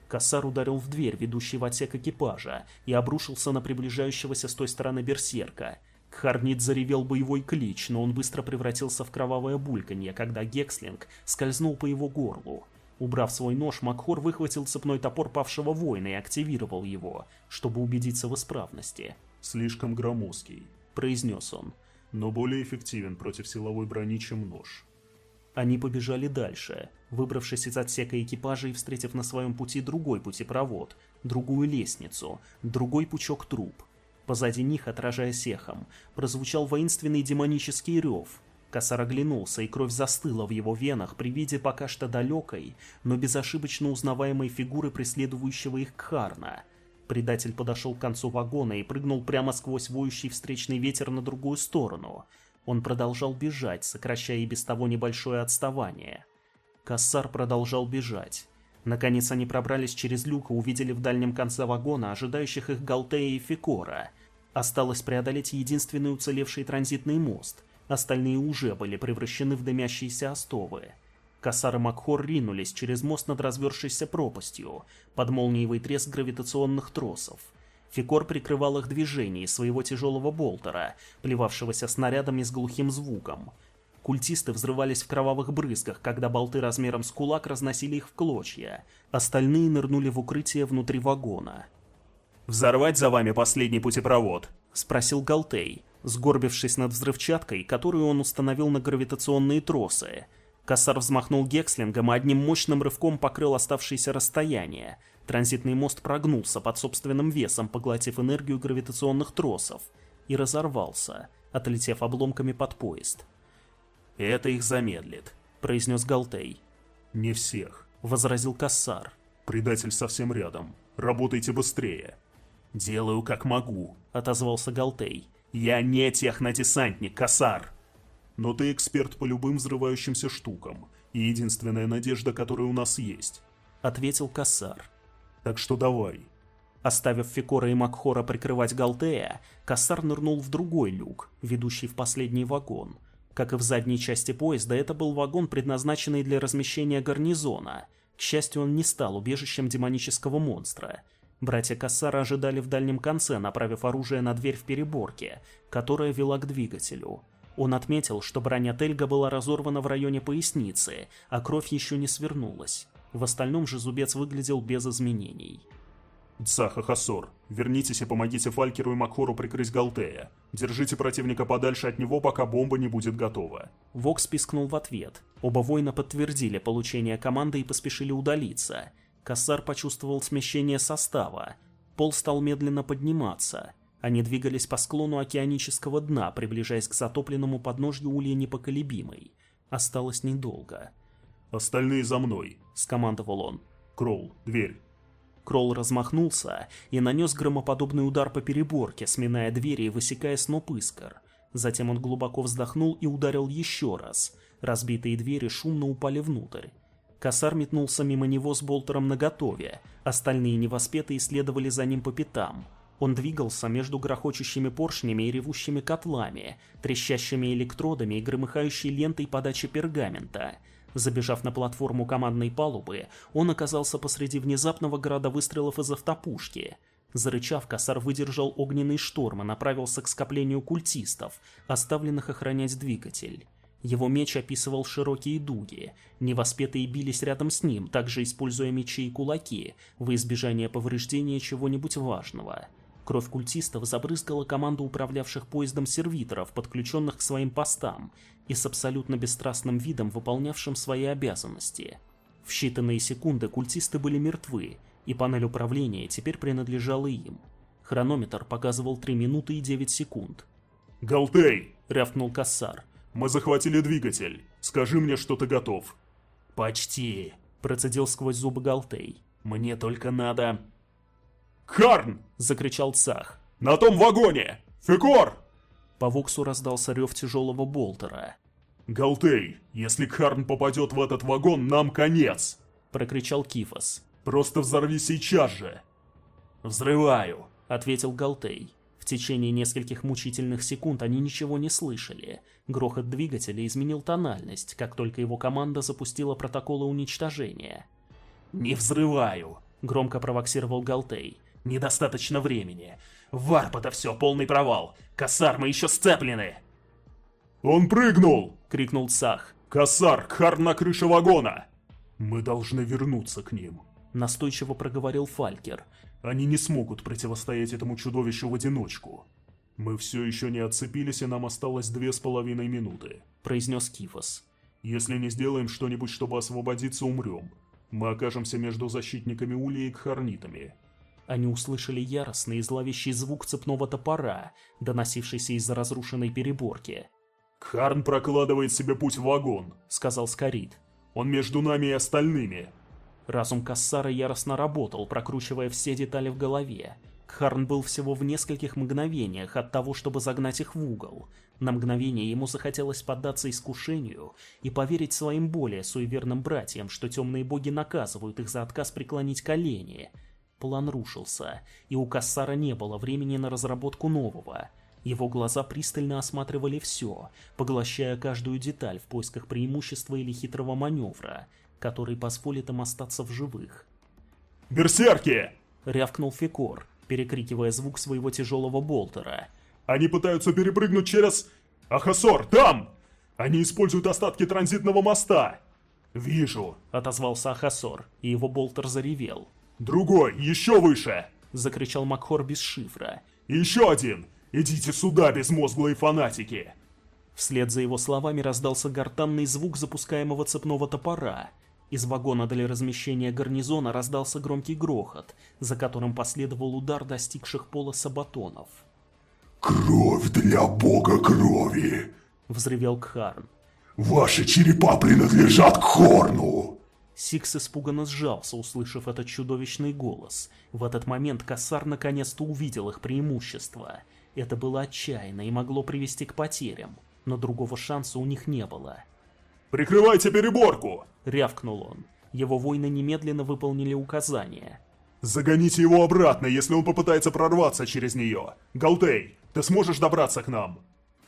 Кассар ударил в дверь, ведущий в отсек экипажа, и обрушился на приближающегося с той стороны берсерка. Кхарнит заревел боевой клич, но он быстро превратился в кровавое бульканье, когда Гекслинг скользнул по его горлу. Убрав свой нож, Макхор выхватил цепной топор павшего воина и активировал его, чтобы убедиться в исправности. «Слишком громоздкий», — произнес он, — «но более эффективен против силовой брони, чем нож». Они побежали дальше, выбравшись из отсека экипажа и встретив на своем пути другой путепровод, другую лестницу, другой пучок труб. Позади них, отражаясь эхом, прозвучал воинственный демонический рев. Косар оглянулся, и кровь застыла в его венах при виде пока что далекой, но безошибочно узнаваемой фигуры преследующего их Кхарна. Предатель подошел к концу вагона и прыгнул прямо сквозь воющий встречный ветер на другую сторону — он продолжал бежать, сокращая и без того небольшое отставание. Кассар продолжал бежать. Наконец они пробрались через люк и увидели в дальнем конце вагона ожидающих их Галтея и Фикора. Осталось преодолеть единственный уцелевший транзитный мост. Остальные уже были превращены в дымящиеся остовы. Кассар и Макхор ринулись через мост над развершейся пропастью, под молниевый треск гравитационных тросов. Фикор прикрывал их движение своего тяжелого болтера, плевавшегося снарядами с глухим звуком. Культисты взрывались в кровавых брызгах, когда болты размером с кулак разносили их в клочья. Остальные нырнули в укрытие внутри вагона. «Взорвать за вами последний путепровод?» — спросил Галтей, сгорбившись над взрывчаткой, которую он установил на гравитационные тросы. Кассар взмахнул гекслингом и одним мощным рывком покрыл оставшееся расстояние — Транзитный мост прогнулся под собственным весом, поглотив энергию гравитационных тросов, и разорвался, отлетев обломками под поезд. «Это их замедлит», — произнес Галтей. «Не всех», — возразил Кассар. «Предатель совсем рядом. Работайте быстрее». «Делаю как могу», — отозвался Галтей. «Я не технодесантник, Кассар!» «Но ты эксперт по любым взрывающимся штукам, и единственная надежда, которая у нас есть», — ответил Кассар. Так что давай. Оставив Фикора и Макхора прикрывать Галтея, Кассар нырнул в другой люк, ведущий в последний вагон. Как и в задней части поезда, это был вагон, предназначенный для размещения гарнизона. К счастью, он не стал убежищем демонического монстра. Братья Кассара ожидали в дальнем конце, направив оружие на дверь в переборке, которая вела к двигателю. Он отметил, что броня Тельга была разорвана в районе поясницы, а кровь еще не свернулась. В остальном же зубец выглядел без изменений. «Цаха Хасор, вернитесь и помогите Фалькеру и Макхору прикрыть Галтея. Держите противника подальше от него, пока бомба не будет готова». Вокс пискнул в ответ. Оба воина подтвердили получение команды и поспешили удалиться. Кассар почувствовал смещение состава. Пол стал медленно подниматься. Они двигались по склону океанического дна, приближаясь к затопленному подножью улья непоколебимой. Осталось недолго. «Остальные за мной», — скомандовал он. «Кролл, дверь». Кролл размахнулся и нанес громоподобный удар по переборке, сминая двери и высекая сноп искр. Затем он глубоко вздохнул и ударил еще раз. Разбитые двери шумно упали внутрь. Косар метнулся мимо него с болтером наготове, остальные невоспетые следовали за ним по пятам. Он двигался между грохочущими поршнями и ревущими котлами, трещащими электродами и громыхающей лентой подачи пергамента — Забежав на платформу командной палубы, он оказался посреди внезапного града выстрелов из автопушки. Зарычав, косар выдержал огненный шторм и направился к скоплению культистов, оставленных охранять двигатель. Его меч описывал широкие дуги. Невоспетые бились рядом с ним, также используя мечи и кулаки, во избежание повреждения чего-нибудь важного. Кровь культистов забрызгала команду управлявших поездом сервиторов, подключенных к своим постам, и с абсолютно бесстрастным видом выполнявшим свои обязанности. В считанные секунды культисты были мертвы, и панель управления теперь принадлежала им. Хронометр показывал 3 минуты и 9 секунд. «Галтей!» — рявкнул Кассар. «Мы захватили двигатель. Скажи мне, что ты готов». «Почти», — процедил сквозь зубы Галтей. «Мне только надо...» «Харн!» — закричал Цах. «На том вагоне! Фикор!» По Воксу раздался рев тяжелого болтера. «Галтей, если Харн попадет в этот вагон, нам конец!» — прокричал Кифос. «Просто взорви сейчас же!» «Взрываю!» — ответил Галтей. В течение нескольких мучительных секунд они ничего не слышали. Грохот двигателя изменил тональность, как только его команда запустила протоколы уничтожения. «Не взрываю!» — громко провоксировал Галтей. «Недостаточно времени. Варп это все, полный провал. Косар, мы еще сцеплены!» «Он прыгнул!» — крикнул Сах. «Косар, Харн на крыше вагона!» «Мы должны вернуться к ним», — настойчиво проговорил Фалькер. Они не смогут противостоять этому чудовищу в одиночку. Мы все еще не отцепились, и нам осталось две с половиной минуты», — произнес Кифос. «Если не сделаем что-нибудь, чтобы освободиться, умрем. Мы окажемся между защитниками Ули и Кхарнитами». Они услышали яростный и зловещий звук цепного топора, доносившийся из-за разрушенной переборки. «Кхарн прокладывает себе путь в вагон», — сказал Скорит. «Он между нами и остальными. Разум Кассара яростно работал, прокручивая все детали в голове. Кхарн был всего в нескольких мгновениях от того, чтобы загнать их в угол. На мгновение ему захотелось поддаться искушению и поверить своим более суеверным братьям, что темные боги наказывают их за отказ преклонить колени. План рушился, и у Кассара не было времени на разработку нового. Его глаза пристально осматривали все, поглощая каждую деталь в поисках преимущества или хитрого маневра – который позволит им остаться в живых. «Берсерки!» — рявкнул Фикор, перекрикивая звук своего тяжелого болтера. «Они пытаются перепрыгнуть через... Ахасор, там! Они используют остатки транзитного моста!» «Вижу!» — отозвался Ахасор, и его болтер заревел. «Другой, еще выше!» — закричал Макхор без шифра. «Еще один! Идите сюда, безмозглые фанатики!» Вслед за его словами раздался гортанный звук запускаемого цепного топора — из вагона для размещения гарнизона раздался громкий грохот, за которым последовал удар достигших пола сабатонов. «Кровь для бога крови!» — взревел Кхарн. «Ваши черепа принадлежат к Хорну!» Сикс испуганно сжался, услышав этот чудовищный голос. В этот момент Кассар наконец-то увидел их преимущество. Это было отчаянно и могло привести к потерям, но другого шанса у них не было. «Прикрывайте переборку!» — рявкнул он. Его воины немедленно выполнили указание. «Загоните его обратно, если он попытается прорваться через нее! Галтей, ты сможешь добраться к нам?»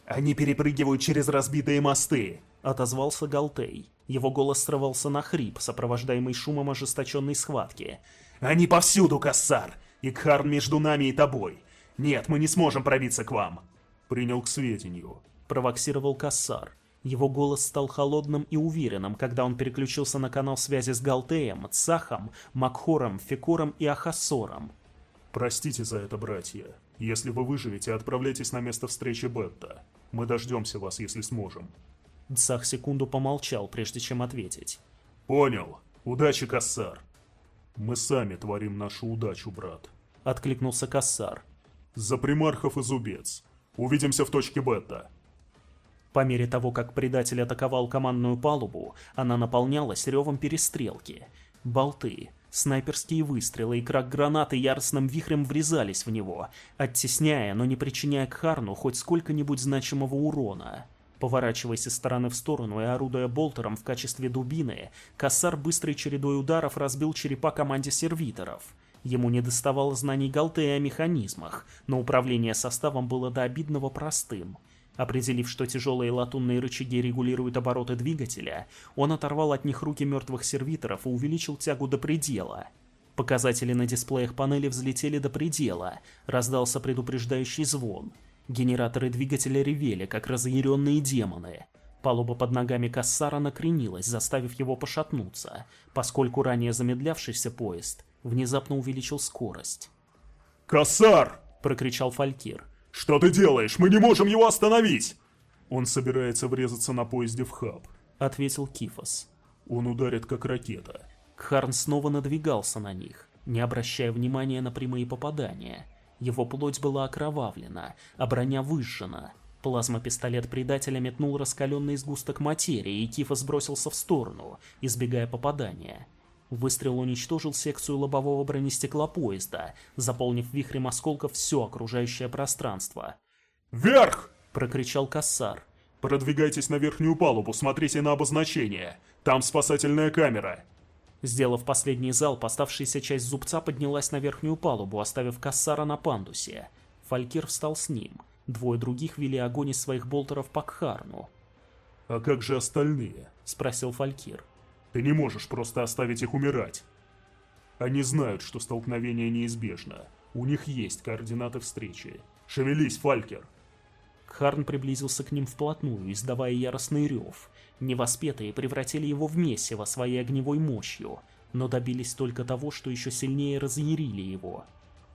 «Они перепрыгивают через разбитые мосты!» — отозвался Галтей. Его голос срывался на хрип, сопровождаемый шумом ожесточенной схватки. «Они повсюду, Кассар! И Кхарн между нами и тобой! Нет, мы не сможем пробиться к вам!» «Принял к сведению», — провоксировал Кассар. Его голос стал холодным и уверенным, когда он переключился на канал связи с Галтеем, Цахом, Макхором, Фекором и Ахасором. «Простите за это, братья. Если вы выживете, отправляйтесь на место встречи Бетта. Мы дождемся вас, если сможем». Цах секунду помолчал, прежде чем ответить. «Понял. Удачи, Кассар». «Мы сами творим нашу удачу, брат», — откликнулся Кассар. «За примархов и зубец. Увидимся в точке Бетта». По мере того, как предатель атаковал командную палубу, она наполнялась ревом перестрелки. Болты, снайперские выстрелы и крак гранаты яростным вихрем врезались в него, оттесняя, но не причиняя Кхарну хоть сколько-нибудь значимого урона. Поворачиваясь из стороны в сторону и орудуя болтером в качестве дубины, Кассар быстрой чередой ударов разбил черепа команде сервиторов. Ему не доставало знаний Галты о механизмах, но управление составом было до обидного простым. Определив, что тяжелые латунные рычаги регулируют обороты двигателя, он оторвал от них руки мертвых сервиторов и увеличил тягу до предела. Показатели на дисплеях панели взлетели до предела, раздался предупреждающий звон. Генераторы двигателя ревели, как разъяренные демоны. Палуба под ногами Кассара накренилась, заставив его пошатнуться, поскольку ранее замедлявшийся поезд внезапно увеличил скорость. «Кассар!» — прокричал Фалькир. «Что ты делаешь? Мы не можем его остановить!» «Он собирается врезаться на поезде в хаб», — ответил Кифос. «Он ударит, как ракета». Кхарн снова надвигался на них, не обращая внимания на прямые попадания. Его плоть была окровавлена, а броня выжжена. Плазмопистолет предателя метнул раскаленный сгусток материи, и Кифос бросился в сторону, избегая попадания. Выстрел уничтожил секцию лобового бронестекла поезда, заполнив вихрем осколков все окружающее пространство. «Вверх!» — прокричал Кассар. «Продвигайтесь на верхнюю палубу, смотрите на обозначение. Там спасательная камера». Сделав последний залп, оставшаяся часть зубца поднялась на верхнюю палубу, оставив Кассара на пандусе. Фалькир встал с ним. Двое других вели огонь из своих болтеров по Кхарну. «А как же остальные?» — спросил Фалькир. «Ты не можешь просто оставить их умирать. Они знают, что столкновение неизбежно. У них есть координаты встречи. Шевелись, Фалькер!» Харн приблизился к ним вплотную, издавая яростный рев. Невоспетые превратили его в месиво своей огневой мощью, но добились только того, что еще сильнее разъярили его.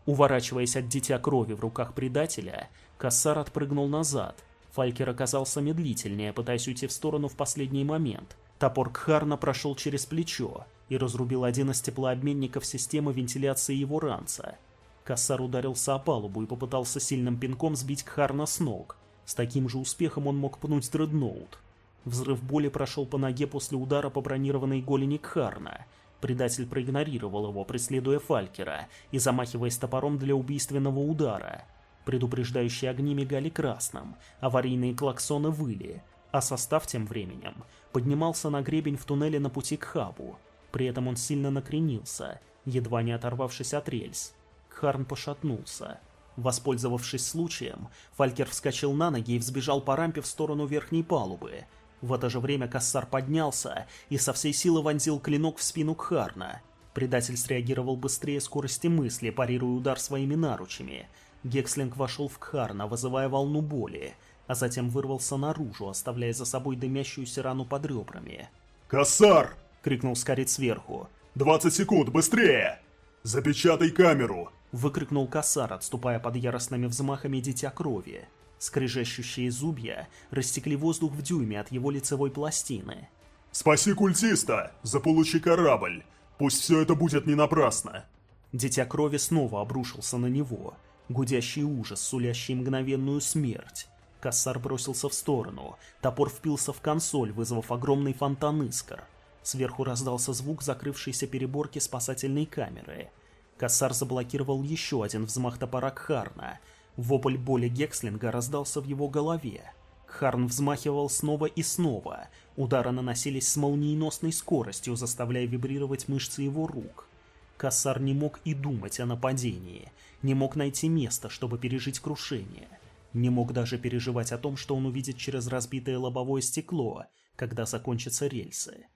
Уворачиваясь от дитя крови в руках предателя, Кассар отпрыгнул назад. Фалькер оказался медлительнее, пытаясь уйти в сторону в последний момент. Топор Кхарна прошел через плечо и разрубил один из теплообменников системы вентиляции его ранца. Кассар ударился о палубу и попытался сильным пинком сбить Кхарна с ног. С таким же успехом он мог пнуть дредноут. Взрыв боли прошел по ноге после удара по бронированной голени Кхарна. Предатель проигнорировал его, преследуя Фалькера и замахиваясь топором для убийственного удара. Предупреждающие огни мигали красным, аварийные клаксоны выли, а состав тем временем поднимался на гребень в туннеле на пути к хабу. При этом он сильно накренился, едва не оторвавшись от рельс. Харн пошатнулся. Воспользовавшись случаем, Фалькер вскочил на ноги и взбежал по рампе в сторону верхней палубы. В это же время Кассар поднялся и со всей силы вонзил клинок в спину Кхарна. Предатель среагировал быстрее скорости мысли, парируя удар своими наручами. Гекслинг вошел в Кхарна, вызывая волну боли, а затем вырвался наружу, оставляя за собой дымящуюся рану под ребрами. «Кассар!» — крикнул Скорит сверху. «Двадцать секунд, быстрее! Запечатай камеру!» — выкрикнул Кассар, отступая под яростными взмахами Дитя Крови. Скрежещущие зубья рассекли воздух в дюйме от его лицевой пластины. «Спаси культиста! Заполучи корабль! Пусть все это будет не напрасно!» Дитя Крови снова обрушился на него. Гудящий ужас, сулящий мгновенную смерть. Кассар бросился в сторону. Топор впился в консоль, вызвав огромный фонтан искр. Сверху раздался звук закрывшейся переборки спасательной камеры — Кассар заблокировал еще один взмах топора Кхарна. Вопль боли Гекслинга раздался в его голове. Кхарн взмахивал снова и снова. Удары наносились с молниеносной скоростью, заставляя вибрировать мышцы его рук. Кассар не мог и думать о нападении, не мог найти место, чтобы пережить крушение. Не мог даже переживать о том, что он увидит через разбитое лобовое стекло, когда закончатся рельсы.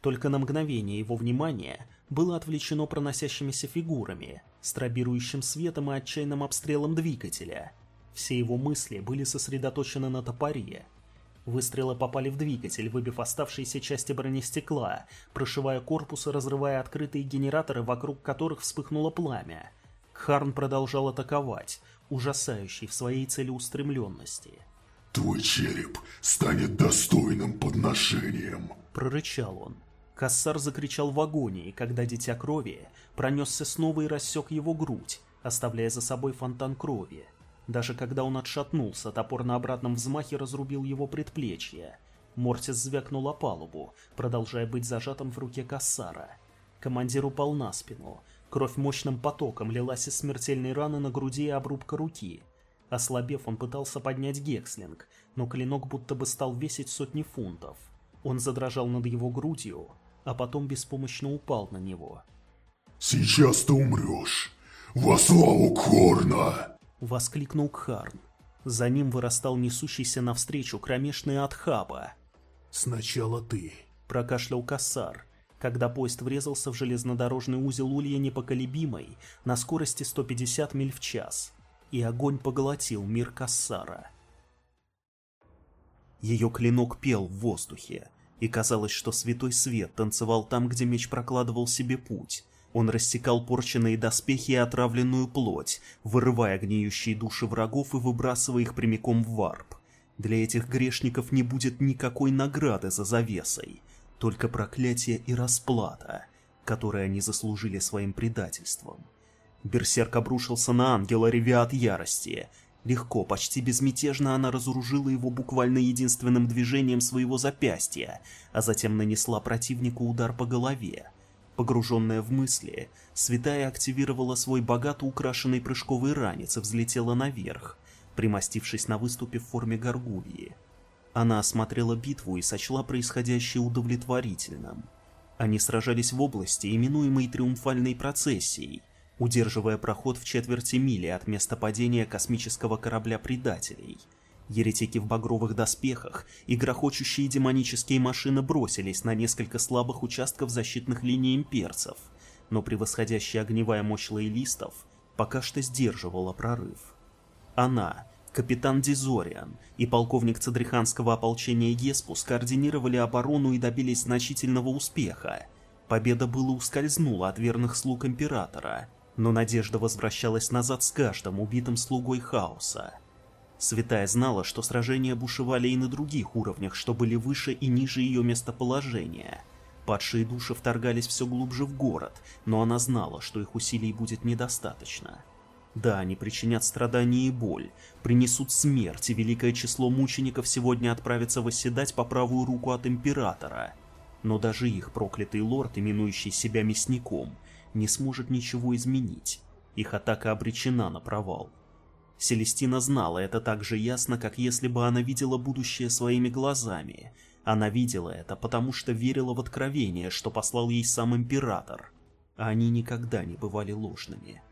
Только на мгновение его внимание было отвлечено проносящимися фигурами, стробирующим светом и отчаянным обстрелом двигателя. Все его мысли были сосредоточены на топоре. Выстрелы попали в двигатель, выбив оставшиеся части бронестекла, прошивая корпус и разрывая открытые генераторы, вокруг которых вспыхнуло пламя. Харн продолжал атаковать, ужасающий в своей целеустремленности. «Твой череп станет достойным подношением», — прорычал он. Кассар закричал в агонии, когда Дитя Крови пронесся снова и рассек его грудь, оставляя за собой фонтан крови. Даже когда он отшатнулся, топор на обратном взмахе разрубил его предплечье. Мортис звякнул о палубу, продолжая быть зажатым в руке Кассара. Командир упал на спину. Кровь мощным потоком лилась из смертельной раны на груди и обрубка руки. Ослабев, он пытался поднять Гекслинг, но клинок будто бы стал весить сотни фунтов. Он задрожал над его грудью, а потом беспомощно упал на него. «Сейчас ты умрешь! Во славу Корна!» — воскликнул Кхарн. За ним вырастал несущийся навстречу кромешный Атхаба. «Сначала ты», — прокашлял Кассар, когда поезд врезался в железнодорожный узел Улья непоколебимой на скорости 150 миль в час, и огонь поглотил мир Кассара. Ее клинок пел в воздухе, и казалось, что святой свет танцевал там, где меч прокладывал себе путь. Он рассекал порченные доспехи и отравленную плоть, вырывая гниющие души врагов и выбрасывая их прямиком в варп. Для этих грешников не будет никакой награды за завесой, только проклятие и расплата, которые они заслужили своим предательством. Берсерк обрушился на ангела, ревя от ярости, Легко, почти безмятежно она разоружила его буквально единственным движением своего запястья, а затем нанесла противнику удар по голове. Погруженная в мысли, святая активировала свой богато украшенный прыжковый ранец и взлетела наверх, примостившись на выступе в форме горгульи. Она осмотрела битву и сочла происходящее удовлетворительным. Они сражались в области, именуемой Триумфальной процессией, удерживая проход в четверти мили от места падения космического корабля предателей. Еретики в багровых доспехах и грохочущие демонические машины бросились на несколько слабых участков защитных линий имперцев, но превосходящая огневая мощь лоялистов пока что сдерживала прорыв. Она, капитан Дизориан и полковник Цадриханского ополчения Еспу скоординировали оборону и добились значительного успеха. Победа была ускользнула от верных слуг Императора, но надежда возвращалась назад с каждым убитым слугой хаоса. Святая знала, что сражения бушевали и на других уровнях, что были выше и ниже ее местоположения. Падшие души вторгались все глубже в город, но она знала, что их усилий будет недостаточно. Да, они причинят страдания и боль, принесут смерть, и великое число мучеников сегодня отправится восседать по правую руку от Императора. Но даже их проклятый лорд, именующий себя мясником, не сможет ничего изменить. Их атака обречена на провал. Селестина знала это так же ясно, как если бы она видела будущее своими глазами. Она видела это, потому что верила в откровение, что послал ей сам Император. Они никогда не бывали ложными.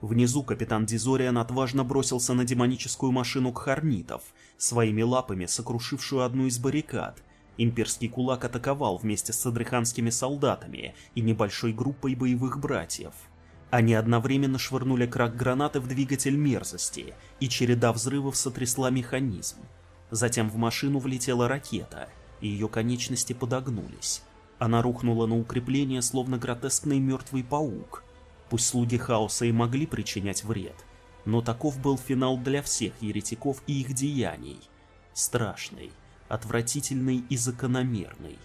Внизу капитан Дизориан отважно бросился на демоническую машину кхарнитов, своими лапами сокрушившую одну из баррикад. Имперский кулак атаковал вместе с садриханскими солдатами и небольшой группой боевых братьев. Они одновременно швырнули крак гранаты в двигатель мерзости, и череда взрывов сотрясла механизм. Затем в машину влетела ракета, и ее конечности подогнулись. Она рухнула на укрепление, словно гротескный мертвый паук – Пусть слуги хаоса и могли причинять вред, но таков был финал для всех еретиков и их деяний. Страшный, отвратительный и закономерный.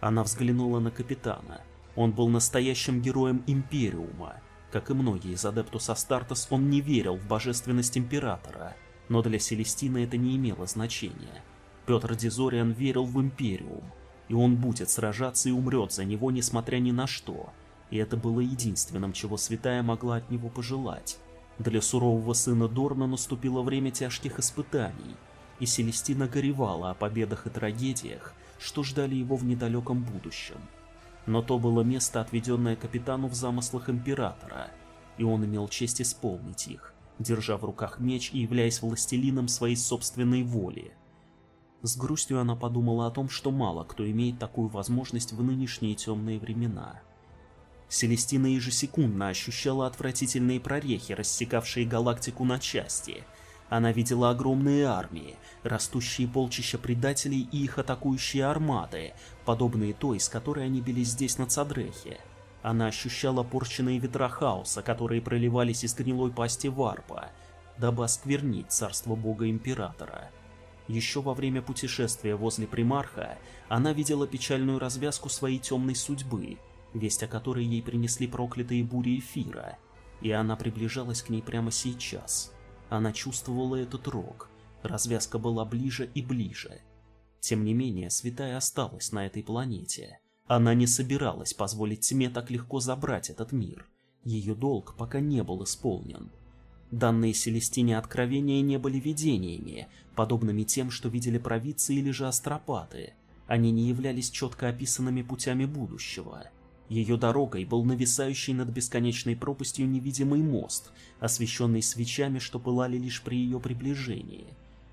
Она взглянула на капитана. Он был настоящим героем Империума. Как и многие из Адептус Астартес, он не верил в божественность Императора, но для Селестины это не имело значения. Петр Дизориан верил в Империум, и он будет сражаться и умрет за него, несмотря ни на что и это было единственным, чего святая могла от него пожелать. Для сурового сына Дорна наступило время тяжких испытаний, и Селестина горевала о победах и трагедиях, что ждали его в недалеком будущем. Но то было место, отведенное капитану в замыслах Императора, и он имел честь исполнить их, держа в руках меч и являясь властелином своей собственной воли. С грустью она подумала о том, что мало кто имеет такую возможность в нынешние темные времена. Селестина ежесекундно ощущала отвратительные прорехи, рассекавшие галактику на части. Она видела огромные армии, растущие полчища предателей и их атакующие армады, подобные той, с которой они бились здесь на Цадрехе. Она ощущала порченные ветра хаоса, которые проливались из гнилой пасти варпа, дабы осквернить царство бога-императора. Еще во время путешествия возле Примарха она видела печальную развязку своей темной судьбы — весть о которой ей принесли проклятые бури эфира, и она приближалась к ней прямо сейчас. Она чувствовала этот рог, развязка была ближе и ближе. Тем не менее, святая осталась на этой планете. Она не собиралась позволить тьме так легко забрать этот мир. Ее долг пока не был исполнен. Данные Селестине откровения не были видениями, подобными тем, что видели провидцы или же астропаты. Они не являлись четко описанными путями будущего. Ее дорогой был нависающий над бесконечной пропастью невидимый мост, освещенный свечами, что пылали лишь при ее приближении.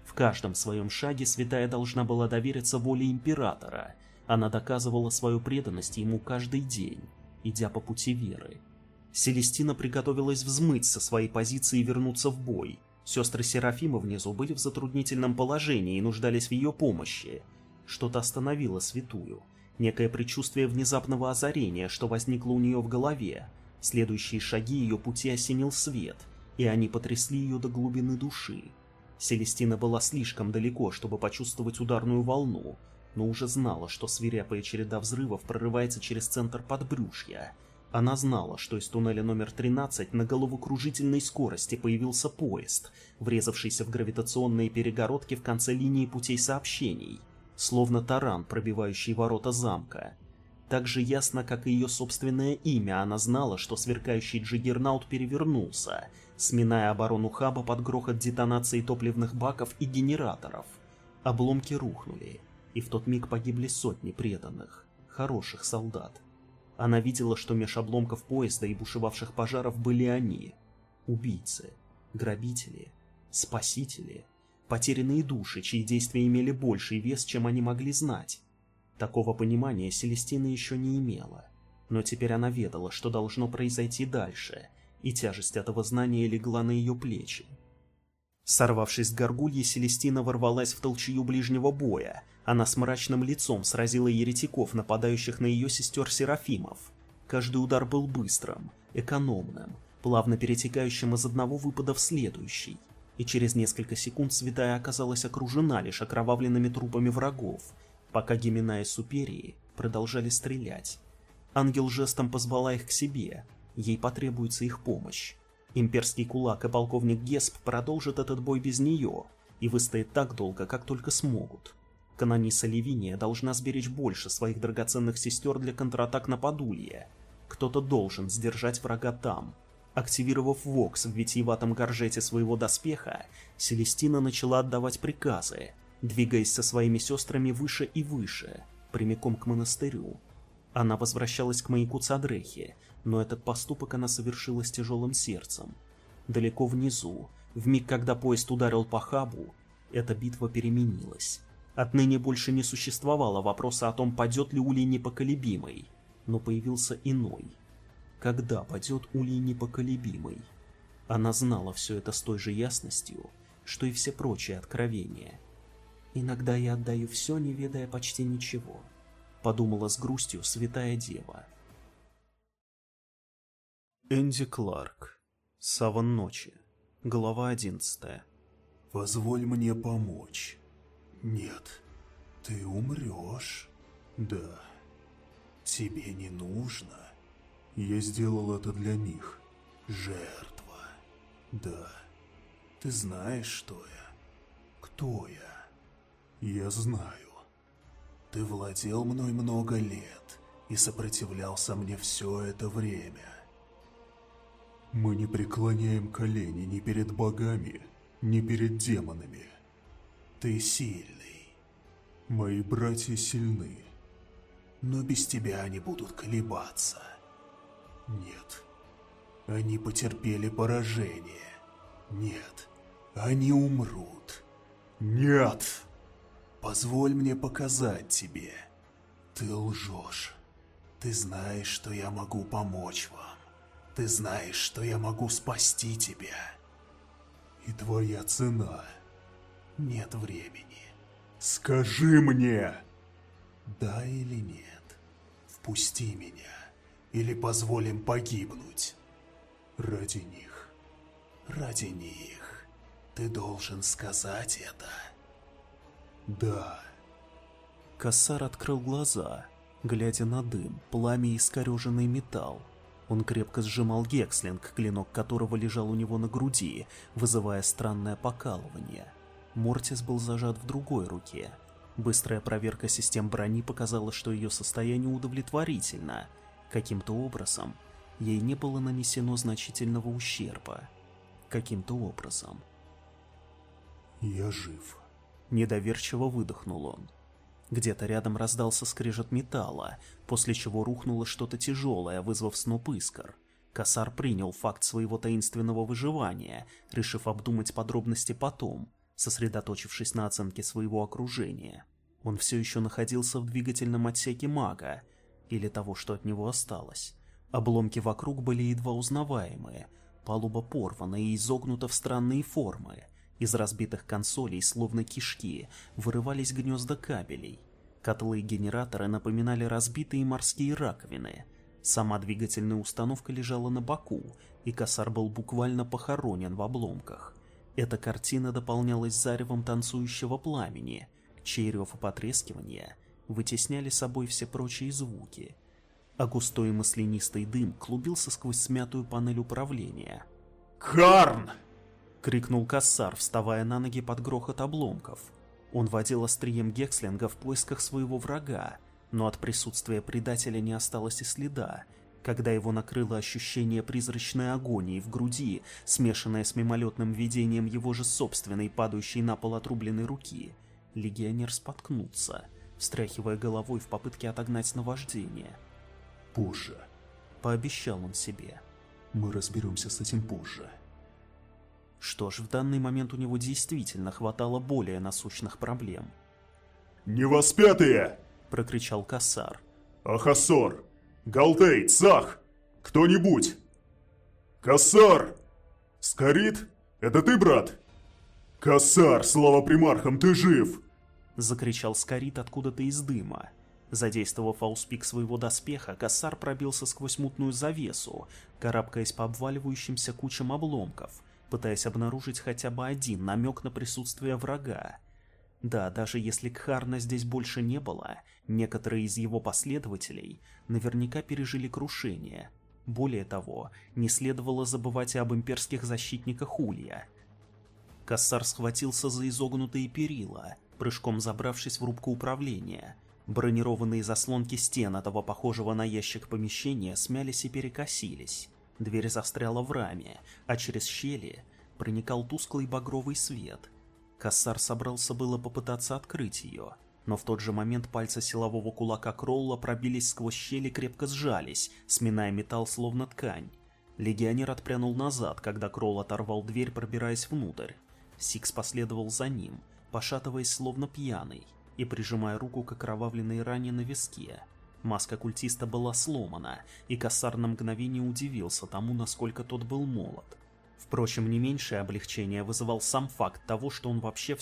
В каждом своем шаге святая должна была довериться воле императора. Она доказывала свою преданность ему каждый день, идя по пути веры. Селестина приготовилась взмыть со своей позиции и вернуться в бой. Сестры Серафима внизу были в затруднительном положении и нуждались в ее помощи. Что-то остановило святую — некое предчувствие внезапного озарения, что возникло у нее в голове. Следующие шаги ее пути осенил свет, и они потрясли ее до глубины души. Селестина была слишком далеко, чтобы почувствовать ударную волну, но уже знала, что свирепая череда взрывов прорывается через центр подбрюшья. Она знала, что из туннеля номер 13 на головокружительной скорости появился поезд, врезавшийся в гравитационные перегородки в конце линии путей сообщений словно таран, пробивающий ворота замка. Так же ясно, как и ее собственное имя, она знала, что сверкающий джиггернаут перевернулся, сминая оборону хаба под грохот детонации топливных баков и генераторов. Обломки рухнули, и в тот миг погибли сотни преданных, хороших солдат. Она видела, что меж обломков поезда и бушевавших пожаров были они. Убийцы, грабители, спасители, потерянные души, чьи действия имели больший вес, чем они могли знать. Такого понимания Селестина еще не имела. Но теперь она ведала, что должно произойти дальше, и тяжесть этого знания легла на ее плечи. Сорвавшись с горгульи, Селестина ворвалась в толчью ближнего боя. Она с мрачным лицом сразила еретиков, нападающих на ее сестер Серафимов. Каждый удар был быстрым, экономным, плавно перетекающим из одного выпада в следующий. И через несколько секунд святая оказалась окружена лишь окровавленными трупами врагов, пока Гемина и Суперии продолжали стрелять. Ангел жестом позвала их к себе, ей потребуется их помощь. Имперский кулак и полковник Гесп продолжат этот бой без нее и выстоят так долго, как только смогут. Канониса Левиния должна сберечь больше своих драгоценных сестер для контратак на Подулье. Кто-то должен сдержать врага там. Активировав Вокс в витиеватом горжете своего доспеха, Селестина начала отдавать приказы, двигаясь со своими сестрами выше и выше, прямиком к монастырю. Она возвращалась к маяку Цадрехи, но этот поступок она совершила с тяжелым сердцем. Далеко внизу, в миг, когда поезд ударил по хабу, эта битва переменилась. Отныне больше не существовало вопроса о том, падет ли Улей непоколебимый, но появился иной. Когда падет Улей непоколебимый? Она знала все это с той же ясностью, что и все прочие откровения. «Иногда я отдаю все, не ведая почти ничего», — подумала с грустью святая дева. Энди Кларк. Саван ночи. Глава одиннадцатая. Позволь мне помочь. Нет, ты умрешь. Да. Тебе не нужно. Я сделал это для них. Жертва. Да. Ты знаешь, что я? Кто я? Я знаю. Ты владел мной много лет и сопротивлялся мне все это время. Мы не преклоняем колени ни перед богами, ни перед демонами. Ты сильный. Мои братья сильны. Но без тебя они будут колебаться. Нет. Они потерпели поражение. Нет. Они умрут. Нет. Позволь мне показать тебе. Ты лжешь. Ты знаешь, что я могу помочь вам. Ты знаешь, что я могу спасти тебя. И твоя цена. Нет времени. Скажи мне! Да или нет? Впусти меня, или позволим погибнуть. Ради них. Ради них. Ты должен сказать это. Да. Кассар открыл глаза, глядя на дым, пламя и искореженный металл. Он крепко сжимал гекслинг, клинок которого лежал у него на груди, вызывая странное покалывание. Мортис был зажат в другой руке. Быстрая проверка систем брони показала, что ее состояние удовлетворительно. Каким-то образом ей не было нанесено значительного ущерба. Каким-то образом. «Я жив», — недоверчиво выдохнул он. Где-то рядом раздался скрежет металла, после чего рухнуло что-то тяжелое, вызвав сноп искр. Косар принял факт своего таинственного выживания, решив обдумать подробности потом, сосредоточившись на оценке своего окружения. Он все еще находился в двигательном отсеке мага, или того, что от него осталось. Обломки вокруг были едва узнаваемые, палуба порвана и изогнута в странные формы. Из разбитых консолей, словно кишки, вырывались гнезда кабелей. Котлы и генераторы напоминали разбитые морские раковины. Сама двигательная установка лежала на боку, и косар был буквально похоронен в обломках. Эта картина дополнялась заревом танцующего пламени, чей рев и потрескивание вытесняли собой все прочие звуки. А густой маслянистый дым клубился сквозь смятую панель управления. «Карн!» — крикнул Кассар, вставая на ноги под грохот обломков. Он водил острием Гекслинга в поисках своего врага, но от присутствия предателя не осталось и следа, когда его накрыло ощущение призрачной агонии в груди, смешанное с мимолетным видением его же собственной падающей на пол отрубленной руки. Легионер споткнулся, встряхивая головой в попытке отогнать наваждение. Позже. Пообещал он себе. Мы разберемся с этим позже. Что ж, в данный момент у него действительно хватало более насущных проблем. «Невоспятые!» — прокричал Кассар. «Ахасор! Галтей! Цах! Кто-нибудь!» «Кассар! Скорит? Это ты, брат?» «Кассар, слава примархам, ты жив!» Закричал Скорит откуда-то из дыма. Задействовав ауспик своего доспеха, Кассар пробился сквозь мутную завесу, карабкаясь по обваливающимся кучам обломков, пытаясь обнаружить хотя бы один намек на присутствие врага. Да, даже если Кхарна здесь больше не было, некоторые из его последователей наверняка пережили крушение. Более того, не следовало забывать и об имперских защитниках Улья. Кассар схватился за изогнутые перила, прыжком забравшись в рубку управления. Бронированные заслонки стен этого похожего на ящик помещения смялись и перекосились. Дверь застряла в раме, а через щели проникал тусклый багровый свет. Кассар собрался было попытаться открыть ее, но в тот же момент пальцы силового кулака Кролла пробились сквозь щели крепко сжались, сминая металл словно ткань. Легионер отпрянул назад, когда Кролл оторвал дверь, пробираясь внутрь. Сикс последовал за ним, пошатываясь словно пьяный и прижимая руку к окровавленной ране на виске. Маска культиста была сломана, и Кассар на мгновение удивился тому, насколько тот был молод. Впрочем, не меньшее облегчение вызывал сам факт того, что он вообще